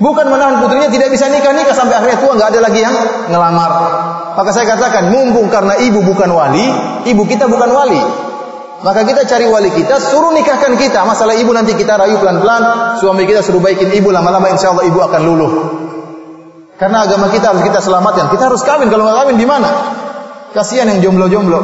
Speaker 1: Bukan menahan putrinya tidak bisa nikah-nikah sampai akhirnya tua nggak ada lagi yang ngelamar. Maka saya katakan, mumpung karena ibu bukan wali, ibu kita bukan wali. Maka kita cari wali kita, suruh nikahkan kita. Masalah ibu nanti kita rayu pelan-pelan, suami kita suruh baikin ibu, lama-lama insya Allah ibu akan luluh. Karena agama kita harus kita selamatkan. Kita harus kawin, kalau nggak kawin di mana? Kasihan yang jomblo-jomblo.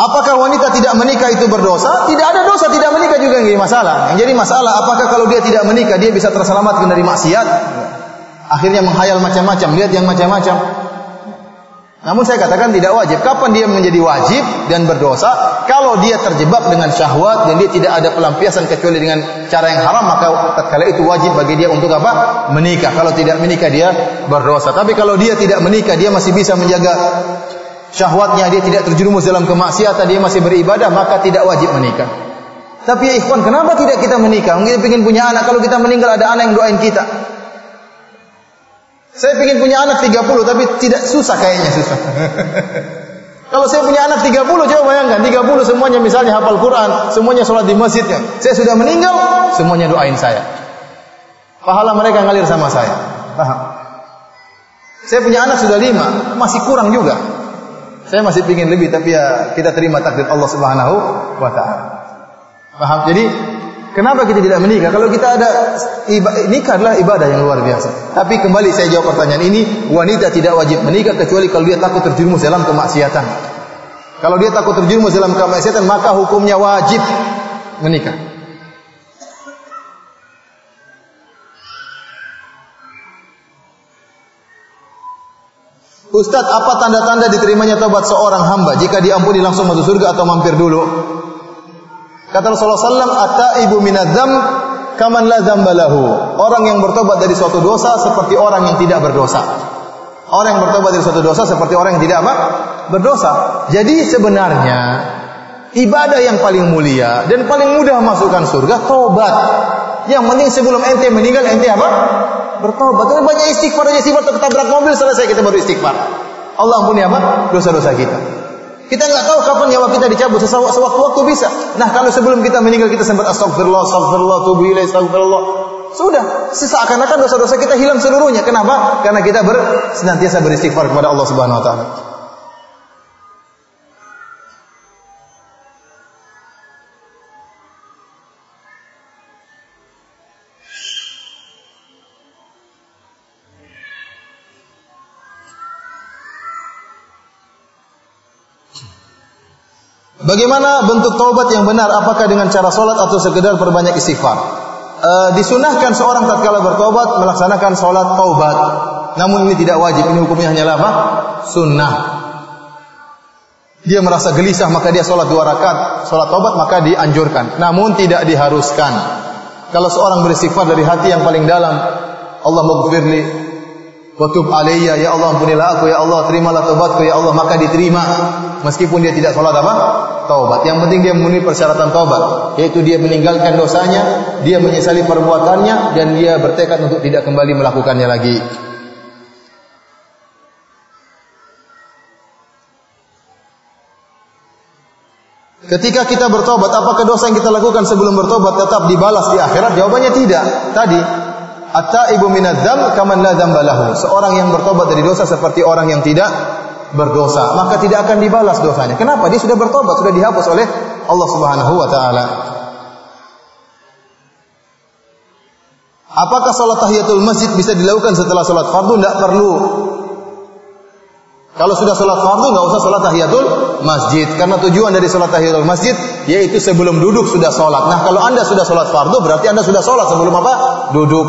Speaker 1: Apakah wanita tidak menikah itu berdosa? Tidak ada dosa, tidak menikah juga yang jadi masalah. Yang jadi masalah, apakah kalau dia tidak menikah dia bisa terselamatkan dari maksiat? Akhirnya menghayal macam-macam, lihat yang macam-macam. Namun saya katakan tidak wajib. Kapan dia menjadi wajib dan berdosa? Kalau dia terjebak dengan syahwat dan dia tidak ada pelampiasan kecuali dengan cara yang haram, maka tatkala itu wajib bagi dia untuk apa? Menikah. Kalau tidak menikah dia berdosa. Tapi kalau dia tidak menikah, dia masih bisa menjaga syahwatnya, dia tidak terjerumus dalam kemaksiatan, dia masih beribadah, maka tidak wajib menikah. Tapi ya ikhwan, kenapa tidak kita menikah? Mungkin ingin punya anak, kalau kita meninggal ada anak yang doain kita. Saya ingin punya anak 30 tapi tidak susah kayaknya susah. <laughs> Kalau saya punya anak 30 coba bayangkan 30 semuanya misalnya hafal Quran, semuanya sholat di masjidnya. Saya sudah meninggal, semuanya doain saya. Pahala mereka ngalir sama saya. Paham? Saya punya anak sudah lima, masih kurang juga. Saya masih ingin lebih tapi ya kita terima takdir Allah Subhanahu wa taala. Paham? Jadi Kenapa kita tidak menikah? Kalau kita ada nikah adalah ibadah yang luar biasa. Tapi kembali saya jawab pertanyaan ini, wanita tidak wajib menikah kecuali kalau dia takut terjerumus dalam kemaksiatan. Kalau dia takut terjerumus dalam kemaksiatan, maka hukumnya wajib menikah. Ustadz, apa tanda-tanda diterimanya tobat seorang hamba jika diampuni langsung masuk surga atau mampir dulu? Kata Rasulullah SAW, At-taibu minadzam kaman la. Orang yang bertobat dari suatu dosa seperti orang yang tidak berdosa. Orang yang bertobat dari suatu dosa seperti orang yang tidak apa? Berdosa. Jadi sebenarnya ibadah yang paling mulia dan paling mudah masukkan surga tobat. Yang penting sebelum ente meninggal ente apa? Bertobat. Tapi banyak istighfar aja sifat ketabrak mobil selesai kita baru istighfar. Allah ampuni apa? Dosa-dosa kita. Kita nggak tahu kapan nyawa kita dicabut, sewaktu-waktu bisa. Nah, kalau sebelum kita meninggal kita sempat astagfirullah, astagfirullah, tubuh ilaih, astagfirullah. Sudah, seakan-akan dosa-dosa kita hilang seluruhnya. Kenapa? Karena kita ber, senantiasa beristighfar kepada Allah Subhanahu wa taala. Bagaimana bentuk taubat yang benar? Apakah dengan cara sholat atau sekedar perbanyak istighfar? E, disunahkan seorang tatkala bertobat melaksanakan sholat taubat. Namun ini tidak wajib. Ini hukumnya hanyalah apa? Sunnah. Dia merasa gelisah maka dia sholat dua rakaat. Sholat taubat maka dianjurkan. Namun tidak diharuskan. Kalau seorang beristighfar dari hati yang paling dalam, Allah maghfirli Watub alayya ya Allah ampunilah aku ya Allah terimalah taubatku ya Allah maka diterima meskipun dia tidak sholat apa taubat yang penting dia memenuhi persyaratan taubat yaitu dia meninggalkan dosanya dia menyesali perbuatannya dan dia bertekad untuk tidak kembali melakukannya lagi Ketika kita bertobat, apakah dosa yang kita lakukan sebelum bertobat tetap dibalas di akhirat? Jawabannya tidak. Tadi At-taibu minadzam kaman la dzambalahu. Seorang yang bertobat dari dosa seperti orang yang tidak berdosa, maka tidak akan dibalas dosanya. Kenapa? Dia sudah bertobat, sudah dihapus oleh Allah Subhanahu wa taala. Apakah salat tahiyatul masjid bisa dilakukan setelah salat fardu? Tidak perlu. Kalau sudah salat fardu nggak usah salat tahiyatul masjid karena tujuan dari salat tahiyatul masjid yaitu sebelum duduk sudah salat. Nah, kalau Anda sudah salat fardu berarti Anda sudah salat sebelum apa? Duduk.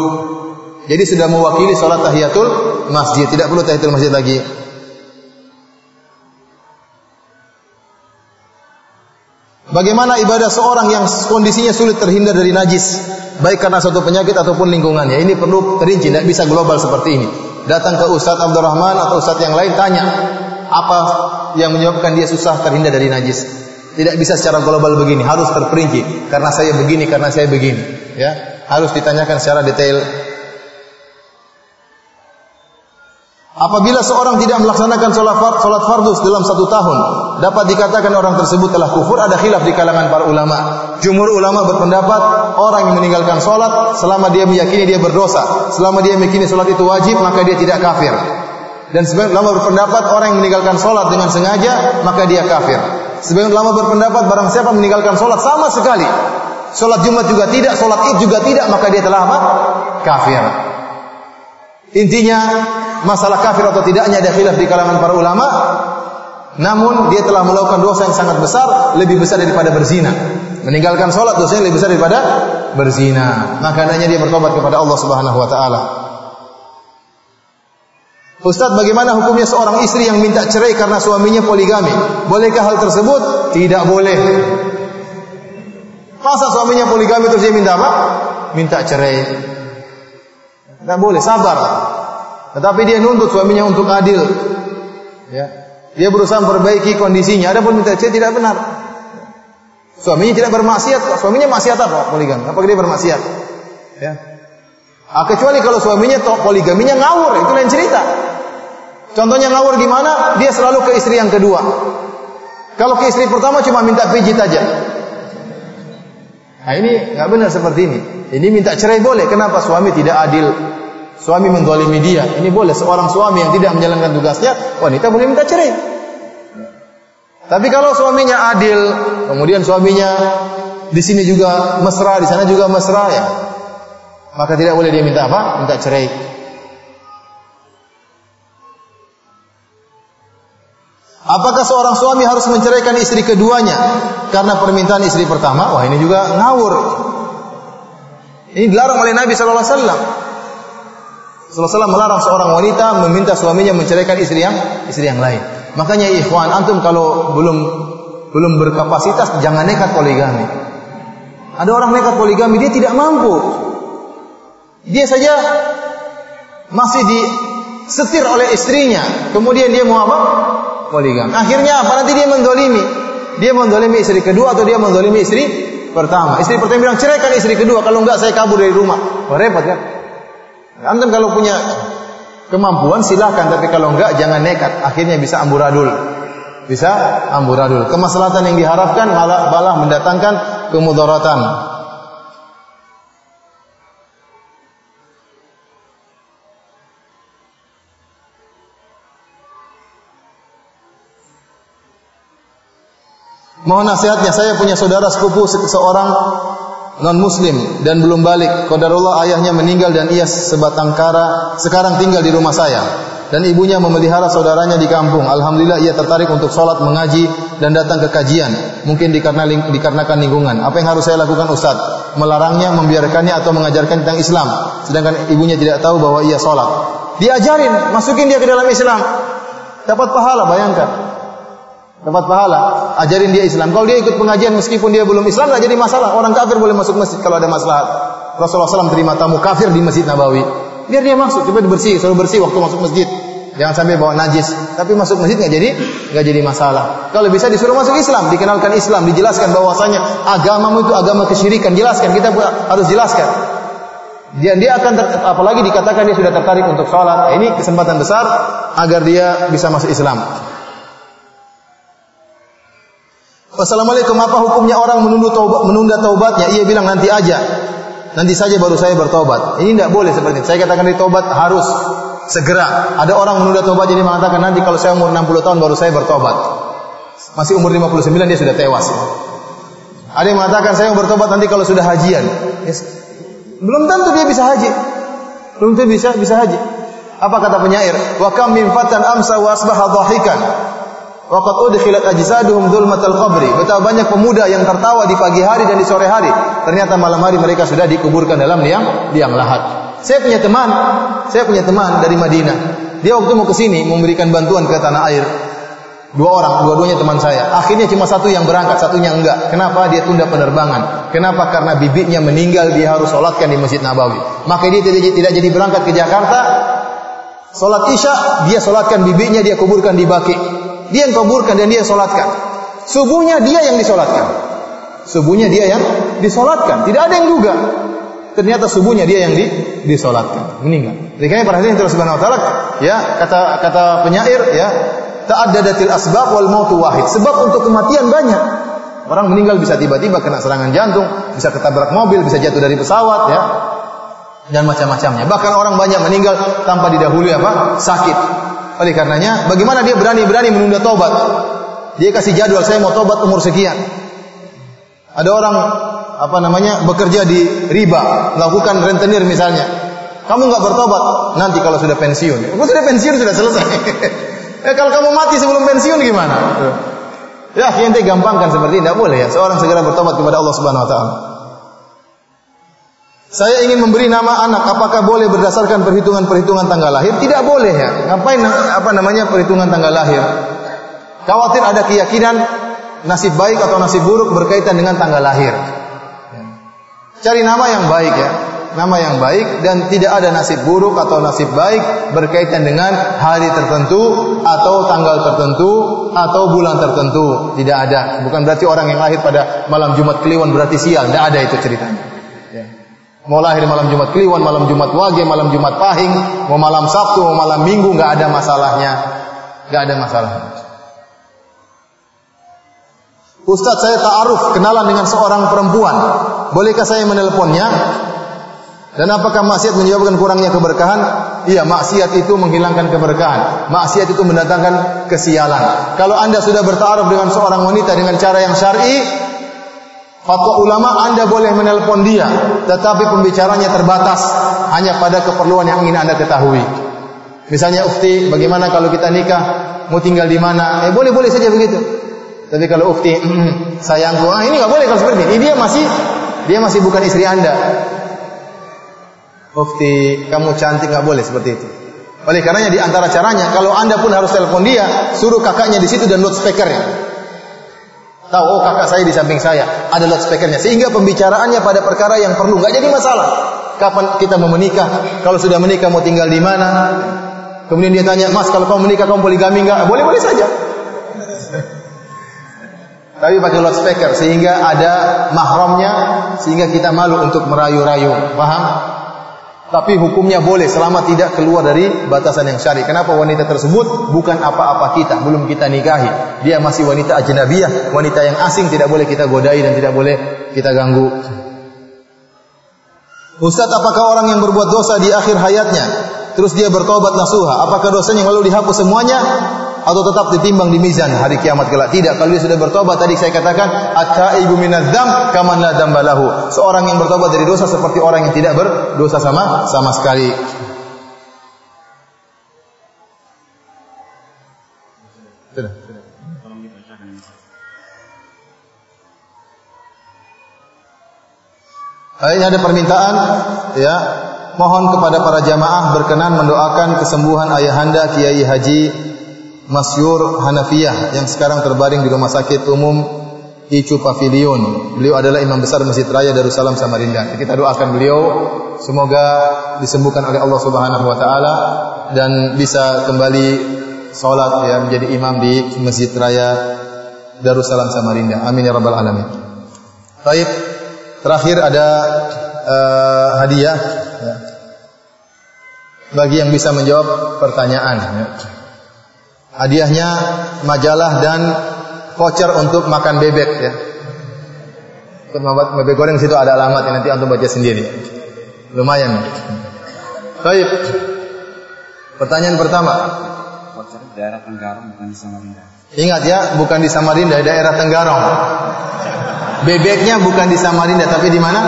Speaker 1: Jadi sudah mewakili salat tahiyatul masjid, tidak perlu tahiyatul masjid lagi. Bagaimana ibadah seorang yang kondisinya sulit terhindar dari najis, baik karena suatu penyakit ataupun lingkungannya. Ini perlu terinci, tidak bisa global seperti ini. Datang ke Ustadz Abdurrahman atau Ustadz yang lain tanya apa yang menyebabkan dia susah terhindar dari najis. Tidak bisa secara global begini, harus terperinci. Karena saya begini, karena saya begini. Ya, harus ditanyakan secara detail Apabila seorang tidak melaksanakan sholat, sholat fardus dalam satu tahun, dapat dikatakan orang tersebut telah kufur. Ada khilaf di kalangan para ulama. Jumhur ulama berpendapat orang yang meninggalkan sholat selama dia meyakini dia berdosa, selama dia meyakini sholat itu wajib maka dia tidak kafir. Dan sebagian ulama berpendapat orang yang meninggalkan sholat dengan sengaja maka dia kafir. Sebagian ulama berpendapat barang siapa meninggalkan sholat sama sekali, sholat Jumat juga tidak, sholat Id juga tidak maka dia telah apa? Kafir. Intinya masalah kafir atau tidaknya ada khilaf di kalangan para ulama. Namun dia telah melakukan dosa yang sangat besar, lebih besar daripada berzina. Meninggalkan sholat dosanya lebih besar daripada berzina. Maka dia bertobat kepada Allah Subhanahu wa taala. Ustadz bagaimana hukumnya seorang istri yang minta cerai karena suaminya poligami? Bolehkah hal tersebut? Tidak boleh. Masa suaminya poligami terus dia minta apa? Minta cerai. Tidak boleh, sabar. Tetapi dia nuntut suaminya untuk adil. Ya. Dia berusaha memperbaiki kondisinya. Adapun minta cerai tidak benar. Suaminya tidak bermaksiat. Suaminya maksiat apa? Poligami. Apa dia bermaksiat? Ya. Ah, kecuali kalau suaminya poligaminya ngawur, itu lain cerita. Contohnya ngawur gimana? Dia selalu ke istri yang kedua. Kalau ke istri pertama cuma minta pijit aja. Nah ini nggak benar seperti ini. Ini minta cerai boleh. Kenapa? Suami tidak adil. Suami mendolimi dia. Ini boleh. Seorang suami yang tidak menjalankan tugasnya, wanita boleh minta cerai. Tapi kalau suaminya adil, kemudian suaminya di sini juga mesra, di sana juga mesra ya, maka tidak boleh dia minta apa? Minta cerai. Apakah seorang suami harus menceraikan istri keduanya karena permintaan istri pertama? Wah, ini juga ngawur. Ini dilarang oleh Nabi sallallahu alaihi wasallam. Sallallahu melarang seorang wanita meminta suaminya menceraikan istri yang istri yang lain. Makanya ikhwan, antum kalau belum belum berkapasitas jangan nekat poligami. Ada orang nekat poligami dia tidak mampu. Dia saja masih disetir oleh istrinya. Kemudian dia mau apa? poligami. Akhirnya apa? Nanti dia mendolimi. Dia mendolimi istri kedua atau dia mendolimi istri pertama. Istri pertama bilang ceraikan istri kedua. Kalau enggak saya kabur dari rumah. Oh, repot kan? Antum kalau punya kemampuan silahkan. Tapi kalau enggak jangan nekat. Akhirnya bisa amburadul. Bisa amburadul. Kemaslahatan yang diharapkan malah malah mendatangkan kemudaratan. Mohon nasihatnya, saya punya saudara sepupu seorang non muslim dan belum balik. Qadarullah ayahnya meninggal dan ia sebatang kara sekarang tinggal di rumah saya. Dan ibunya memelihara saudaranya di kampung. Alhamdulillah ia tertarik untuk sholat, mengaji, dan datang ke kajian. Mungkin dikarena, dikarenakan lingkungan. Apa yang harus saya lakukan Ustaz? Melarangnya, membiarkannya, atau mengajarkan tentang Islam. Sedangkan ibunya tidak tahu bahwa ia sholat. Diajarin, masukin dia ke dalam Islam. Dapat pahala, bayangkan dapat pahala. Ajarin dia Islam. Kalau dia ikut pengajian meskipun dia belum Islam nggak jadi masalah. Orang kafir boleh masuk masjid kalau ada masalah. Rasulullah SAW terima tamu kafir di Masjid Nabawi. Biar dia masuk, coba dibersih, selalu bersih waktu masuk masjid. Jangan sampai bawa najis. Tapi masuk masjid nggak jadi nggak jadi masalah. Kalau bisa disuruh masuk Islam, dikenalkan Islam, dijelaskan bahwasanya agamamu itu agama kesyirikan. Jelaskan, kita harus jelaskan. Dia, dia akan apalagi dikatakan dia sudah tertarik untuk sholat. Ini kesempatan besar agar dia bisa masuk Islam. Wassalamualaikum apa hukumnya orang menunda taubat, menunda taubatnya? Ia bilang nanti aja. Nanti saja baru saya bertobat. Ini tidak boleh seperti itu. Saya katakan di taubat harus segera. Ada orang menunda taubat jadi mengatakan nanti kalau saya umur 60 tahun baru saya bertobat. Masih umur 59 dia sudah tewas. Ada yang mengatakan saya mau bertobat nanti kalau sudah hajian. Yes. Belum tentu dia bisa haji. Belum tentu bisa bisa haji. Apa kata penyair? Wa kam min fatan amsa wa asbaha dhahikan. Waqad udkhilat ajsaduhum dzulmatal qabri. Betapa banyak pemuda yang tertawa di pagi hari dan di sore hari. Ternyata malam hari mereka sudah dikuburkan dalam liang liang lahat. Saya punya teman, saya punya teman dari Madinah. Dia waktu mau ke sini memberikan bantuan ke tanah air. Dua orang, dua-duanya teman saya. Akhirnya cuma satu yang berangkat, satunya enggak. Kenapa? Dia tunda penerbangan. Kenapa? Karena bibitnya meninggal, dia harus sholatkan di Masjid Nabawi. Maka dia tidak, tidak jadi berangkat ke Jakarta. Sholat Isya, dia sholatkan bibitnya, dia kuburkan di Baki. Dia yang kuburkan dan dia yang solatkan. Subuhnya dia yang disolatkan. Subuhnya dia yang disolatkan. Tidak ada yang duga. Ternyata subuhnya dia yang di, disolatkan. Meninggal. Jadi kami perhatikan terus subhanahu wa ta'ala. Ya, kata kata penyair ya. Ta'addadatil asbab wal mautu wahid. Sebab untuk kematian banyak. Orang meninggal bisa tiba-tiba kena serangan jantung, bisa ketabrak mobil, bisa jatuh dari pesawat ya. Dan macam-macamnya. Bahkan orang banyak meninggal tanpa didahului apa? Sakit. Oleh karenanya, bagaimana dia berani-berani menunda tobat? Dia kasih jadwal, saya mau tobat umur sekian. Ada orang apa namanya bekerja di riba, melakukan rentenir misalnya. Kamu nggak bertobat, nanti kalau sudah pensiun. Kamu sudah pensiun sudah selesai. <laughs> eh kalau kamu mati sebelum pensiun gimana? Ya, ente gampangkan seperti ini, tidak boleh ya. Seorang segera bertobat kepada Allah Subhanahu wa taala. Saya ingin memberi nama anak, apakah boleh berdasarkan perhitungan-perhitungan tanggal lahir? Tidak boleh ya. Ngapain apa namanya perhitungan tanggal lahir? Khawatir ada keyakinan nasib baik atau nasib buruk berkaitan dengan tanggal lahir. Cari nama yang baik ya. Nama yang baik dan tidak ada nasib buruk atau nasib baik berkaitan dengan hari tertentu atau tanggal tertentu atau bulan tertentu. Tidak ada. Bukan berarti orang yang lahir pada malam Jumat Kliwon berarti sial. Tidak ada itu ceritanya. Mau lahir malam Jumat Kliwon, malam Jumat Wage, malam Jumat Pahing, mau malam Sabtu, mau malam Minggu, nggak ada masalahnya. Nggak ada masalahnya. Ustaz saya ta'aruf kenalan dengan seorang perempuan. Bolehkah saya menelponnya? Dan apakah maksiat menyebabkan kurangnya keberkahan? Iya, maksiat itu menghilangkan keberkahan. Maksiat itu mendatangkan kesialan. Kalau Anda sudah bertaaruf dengan seorang wanita dengan cara yang syar'i, fatwa ulama Anda boleh menelpon dia, tetapi pembicaranya terbatas hanya pada keperluan yang ingin Anda ketahui. Misalnya, "Ufti, bagaimana kalau kita nikah? Mau tinggal di mana?" Eh, boleh-boleh saja begitu. Tapi kalau Ufti, sayangku, ah ini nggak boleh kalau seperti ini. Dia masih dia masih bukan istri Anda. Mufti, kamu cantik nggak boleh seperti itu. Oleh karenanya di antara caranya, kalau anda pun harus telepon dia, suruh kakaknya di situ dan loudspeakernya. Tahu, oh kakak saya di samping saya, ada loudspeakernya. Sehingga pembicaraannya pada perkara yang perlu, nggak jadi masalah. Kapan kita mau menikah? Kalau sudah menikah mau tinggal di mana? Kemudian dia tanya, Mas kalau kamu menikah kamu poligami nggak? Boleh boleh saja. Tapi pakai loudspeaker sehingga ada mahramnya sehingga kita malu untuk merayu-rayu. Paham? Tapi hukumnya boleh selama tidak keluar dari batasan yang syari. Kenapa wanita tersebut bukan apa-apa kita, belum kita nikahi. Dia masih wanita ajnabiyah, wanita yang asing tidak boleh kita godai dan tidak boleh kita ganggu. Ustaz, apakah orang yang berbuat dosa di akhir hayatnya terus dia bertobat nasuha, apakah dosanya lalu dihapus semuanya atau tetap ditimbang di mizan hari kiamat kelak. Tidak, kalau dia sudah bertobat tadi saya katakan at-taibu minadz-dzam kaman la. Seorang yang bertobat dari dosa seperti orang yang tidak berdosa sama sama sekali. Sudah. Ini ada permintaan ya mohon kepada para jamaah berkenan mendoakan kesembuhan ayahanda Kiai Haji Masyur Hanafiyah yang sekarang terbaring di Rumah Sakit Umum Icu Pavilion. Beliau adalah imam besar Masjid Raya Darussalam Samarinda. Kita doakan beliau semoga disembuhkan oleh Allah Subhanahu wa taala dan bisa kembali salat ya menjadi imam di Masjid Raya Darussalam Samarinda. Amin ya rabbal alamin. Baik, terakhir ada uh, hadiah bagi yang bisa menjawab pertanyaan ya. Hadiahnya majalah dan voucher untuk makan bebek ya. Untuk membuat bebek goreng situ ada alamat nanti untuk baca sendiri. Lumayan. Baik. Pertanyaan pertama.
Speaker 2: Voucher daerah Tenggarong bukan di Samarinda.
Speaker 1: Ingat ya, bukan di Samarinda, daerah Tenggarong. Bebeknya bukan di Samarinda tapi di mana?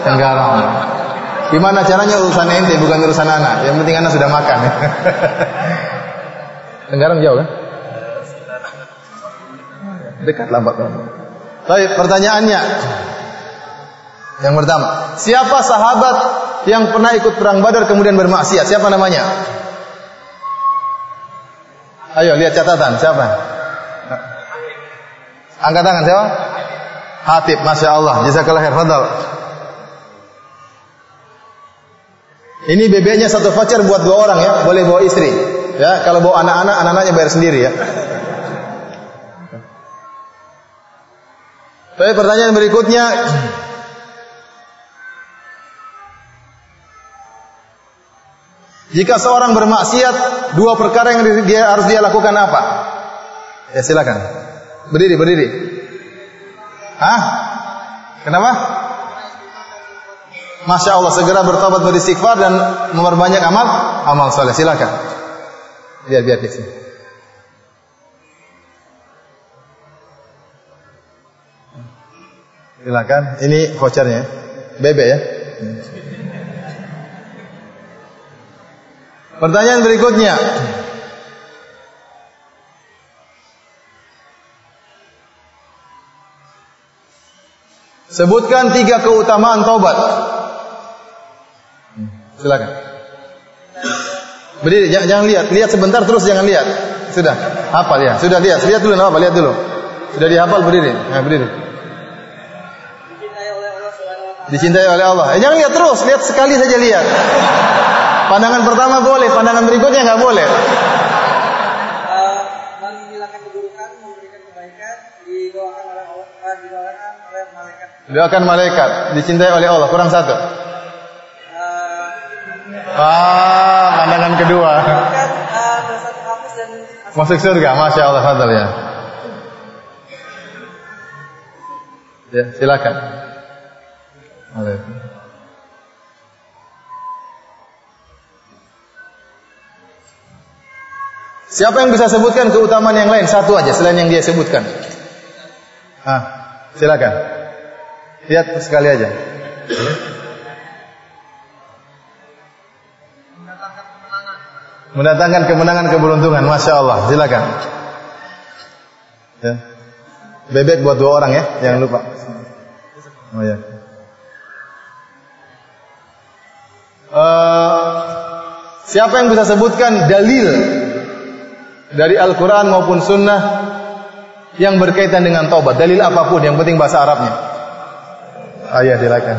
Speaker 1: Tenggarong. Gimana caranya urusan ente bukan urusan anak. Yang penting anak sudah makan. <laughs> Tenggarong jauh kan? Dekat lambat Baik, pertanyaannya. Yang pertama, siapa sahabat yang pernah ikut perang Badar kemudian bermaksiat? Siapa namanya? Ayo lihat catatan, siapa? Angkat tangan siapa? Hatib, Masya Allah. Jazakallah khair. Fadal. Ini bebeknya satu voucher buat dua orang ya, boleh bawa istri. Ya, kalau bawa anak-anak, anak-anaknya bayar sendiri ya. Tapi pertanyaan berikutnya, jika seorang bermaksiat, dua perkara yang dia harus dia lakukan apa? Ya silakan. Berdiri, berdiri. Hah? Kenapa? Masya Allah segera bertobat beristighfar dan memperbanyak amal amal soleh. Silakan. Biar biar di sini. Silakan. Ini vouchernya. Bebek ya. Pertanyaan berikutnya. Sebutkan tiga keutamaan taubat. Silakan. Berdiri, jangan, jangan lihat. Lihat sebentar terus jangan lihat. Sudah. Hafal ya. Sudah lihat. Lihat dulu apa? Lihat dulu. Sudah dihafal berdiri. Nah, berdiri. Dicintai oleh Allah. Eh, jangan lihat terus, lihat sekali saja lihat. Pandangan pertama boleh, pandangan berikutnya nggak boleh.
Speaker 3: eh, didoakan oleh malaikat.
Speaker 1: Doakan malaikat, dicintai oleh Allah. Kurang satu. Ah, pandangan kedua. Masuk surga, masya Allah, fadal ya. Ya, silakan. Siapa yang bisa sebutkan keutamaan yang lain? Satu aja selain yang dia sebutkan. Ah, silakan. Lihat sekali aja. Mendatangkan kemenangan keberuntungan, masya Allah. Silakan. Ya. Bebek buat dua orang ya, jangan lupa. Oh ya. Eh, siapa yang bisa sebutkan dalil dari Al-Quran maupun Sunnah yang berkaitan dengan taubat? Dalil apa pun, yang penting bahasa Arabnya. Ah ya, silakan.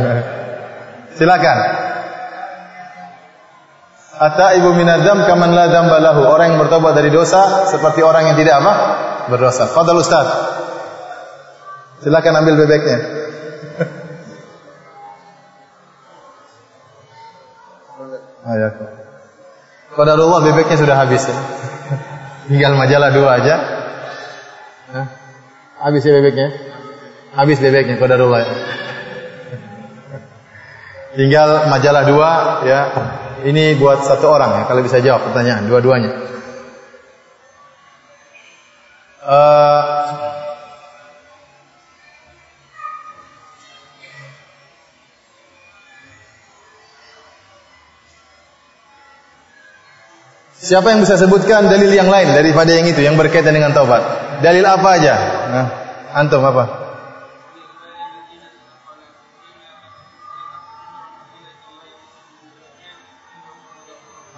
Speaker 1: <laughs> Silakan. Ata ibu minadzam kaman la dzamba lahu. Orang yang bertobat dari dosa seperti orang yang tidak apa? Berdosa. Fadal Ustaz. Silakan ambil bebeknya. <laughs> Ayo. Qadarullah bebeknya sudah habis ya. <laughs> Tinggal majalah dua aja. Habis ya bebeknya? Habis bebeknya qadarullah. ya. <laughs> Tinggal majalah dua ya. Ini buat satu orang ya kalau bisa jawab pertanyaan dua-duanya. Eh, Siapa yang bisa sebutkan dalil yang lain daripada yang itu yang berkaitan dengan taubat? Dalil apa aja? Nah, antum apa?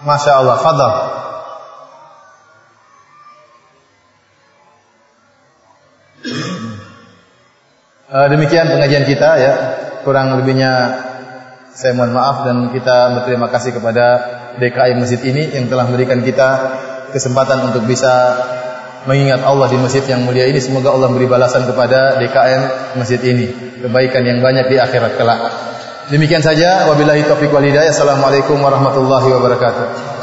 Speaker 1: Masya Allah, fadal. Eh, demikian pengajian kita ya. Kurang lebihnya saya mohon maaf dan kita berterima kasih kepada DKI Masjid ini yang telah memberikan kita kesempatan untuk bisa mengingat Allah di masjid yang mulia ini. Semoga Allah beri balasan kepada DKM masjid ini. Kebaikan yang banyak di akhirat kelak. Demikian saja. Wabillahi taufiq wal hidayah. Assalamualaikum warahmatullahi wabarakatuh.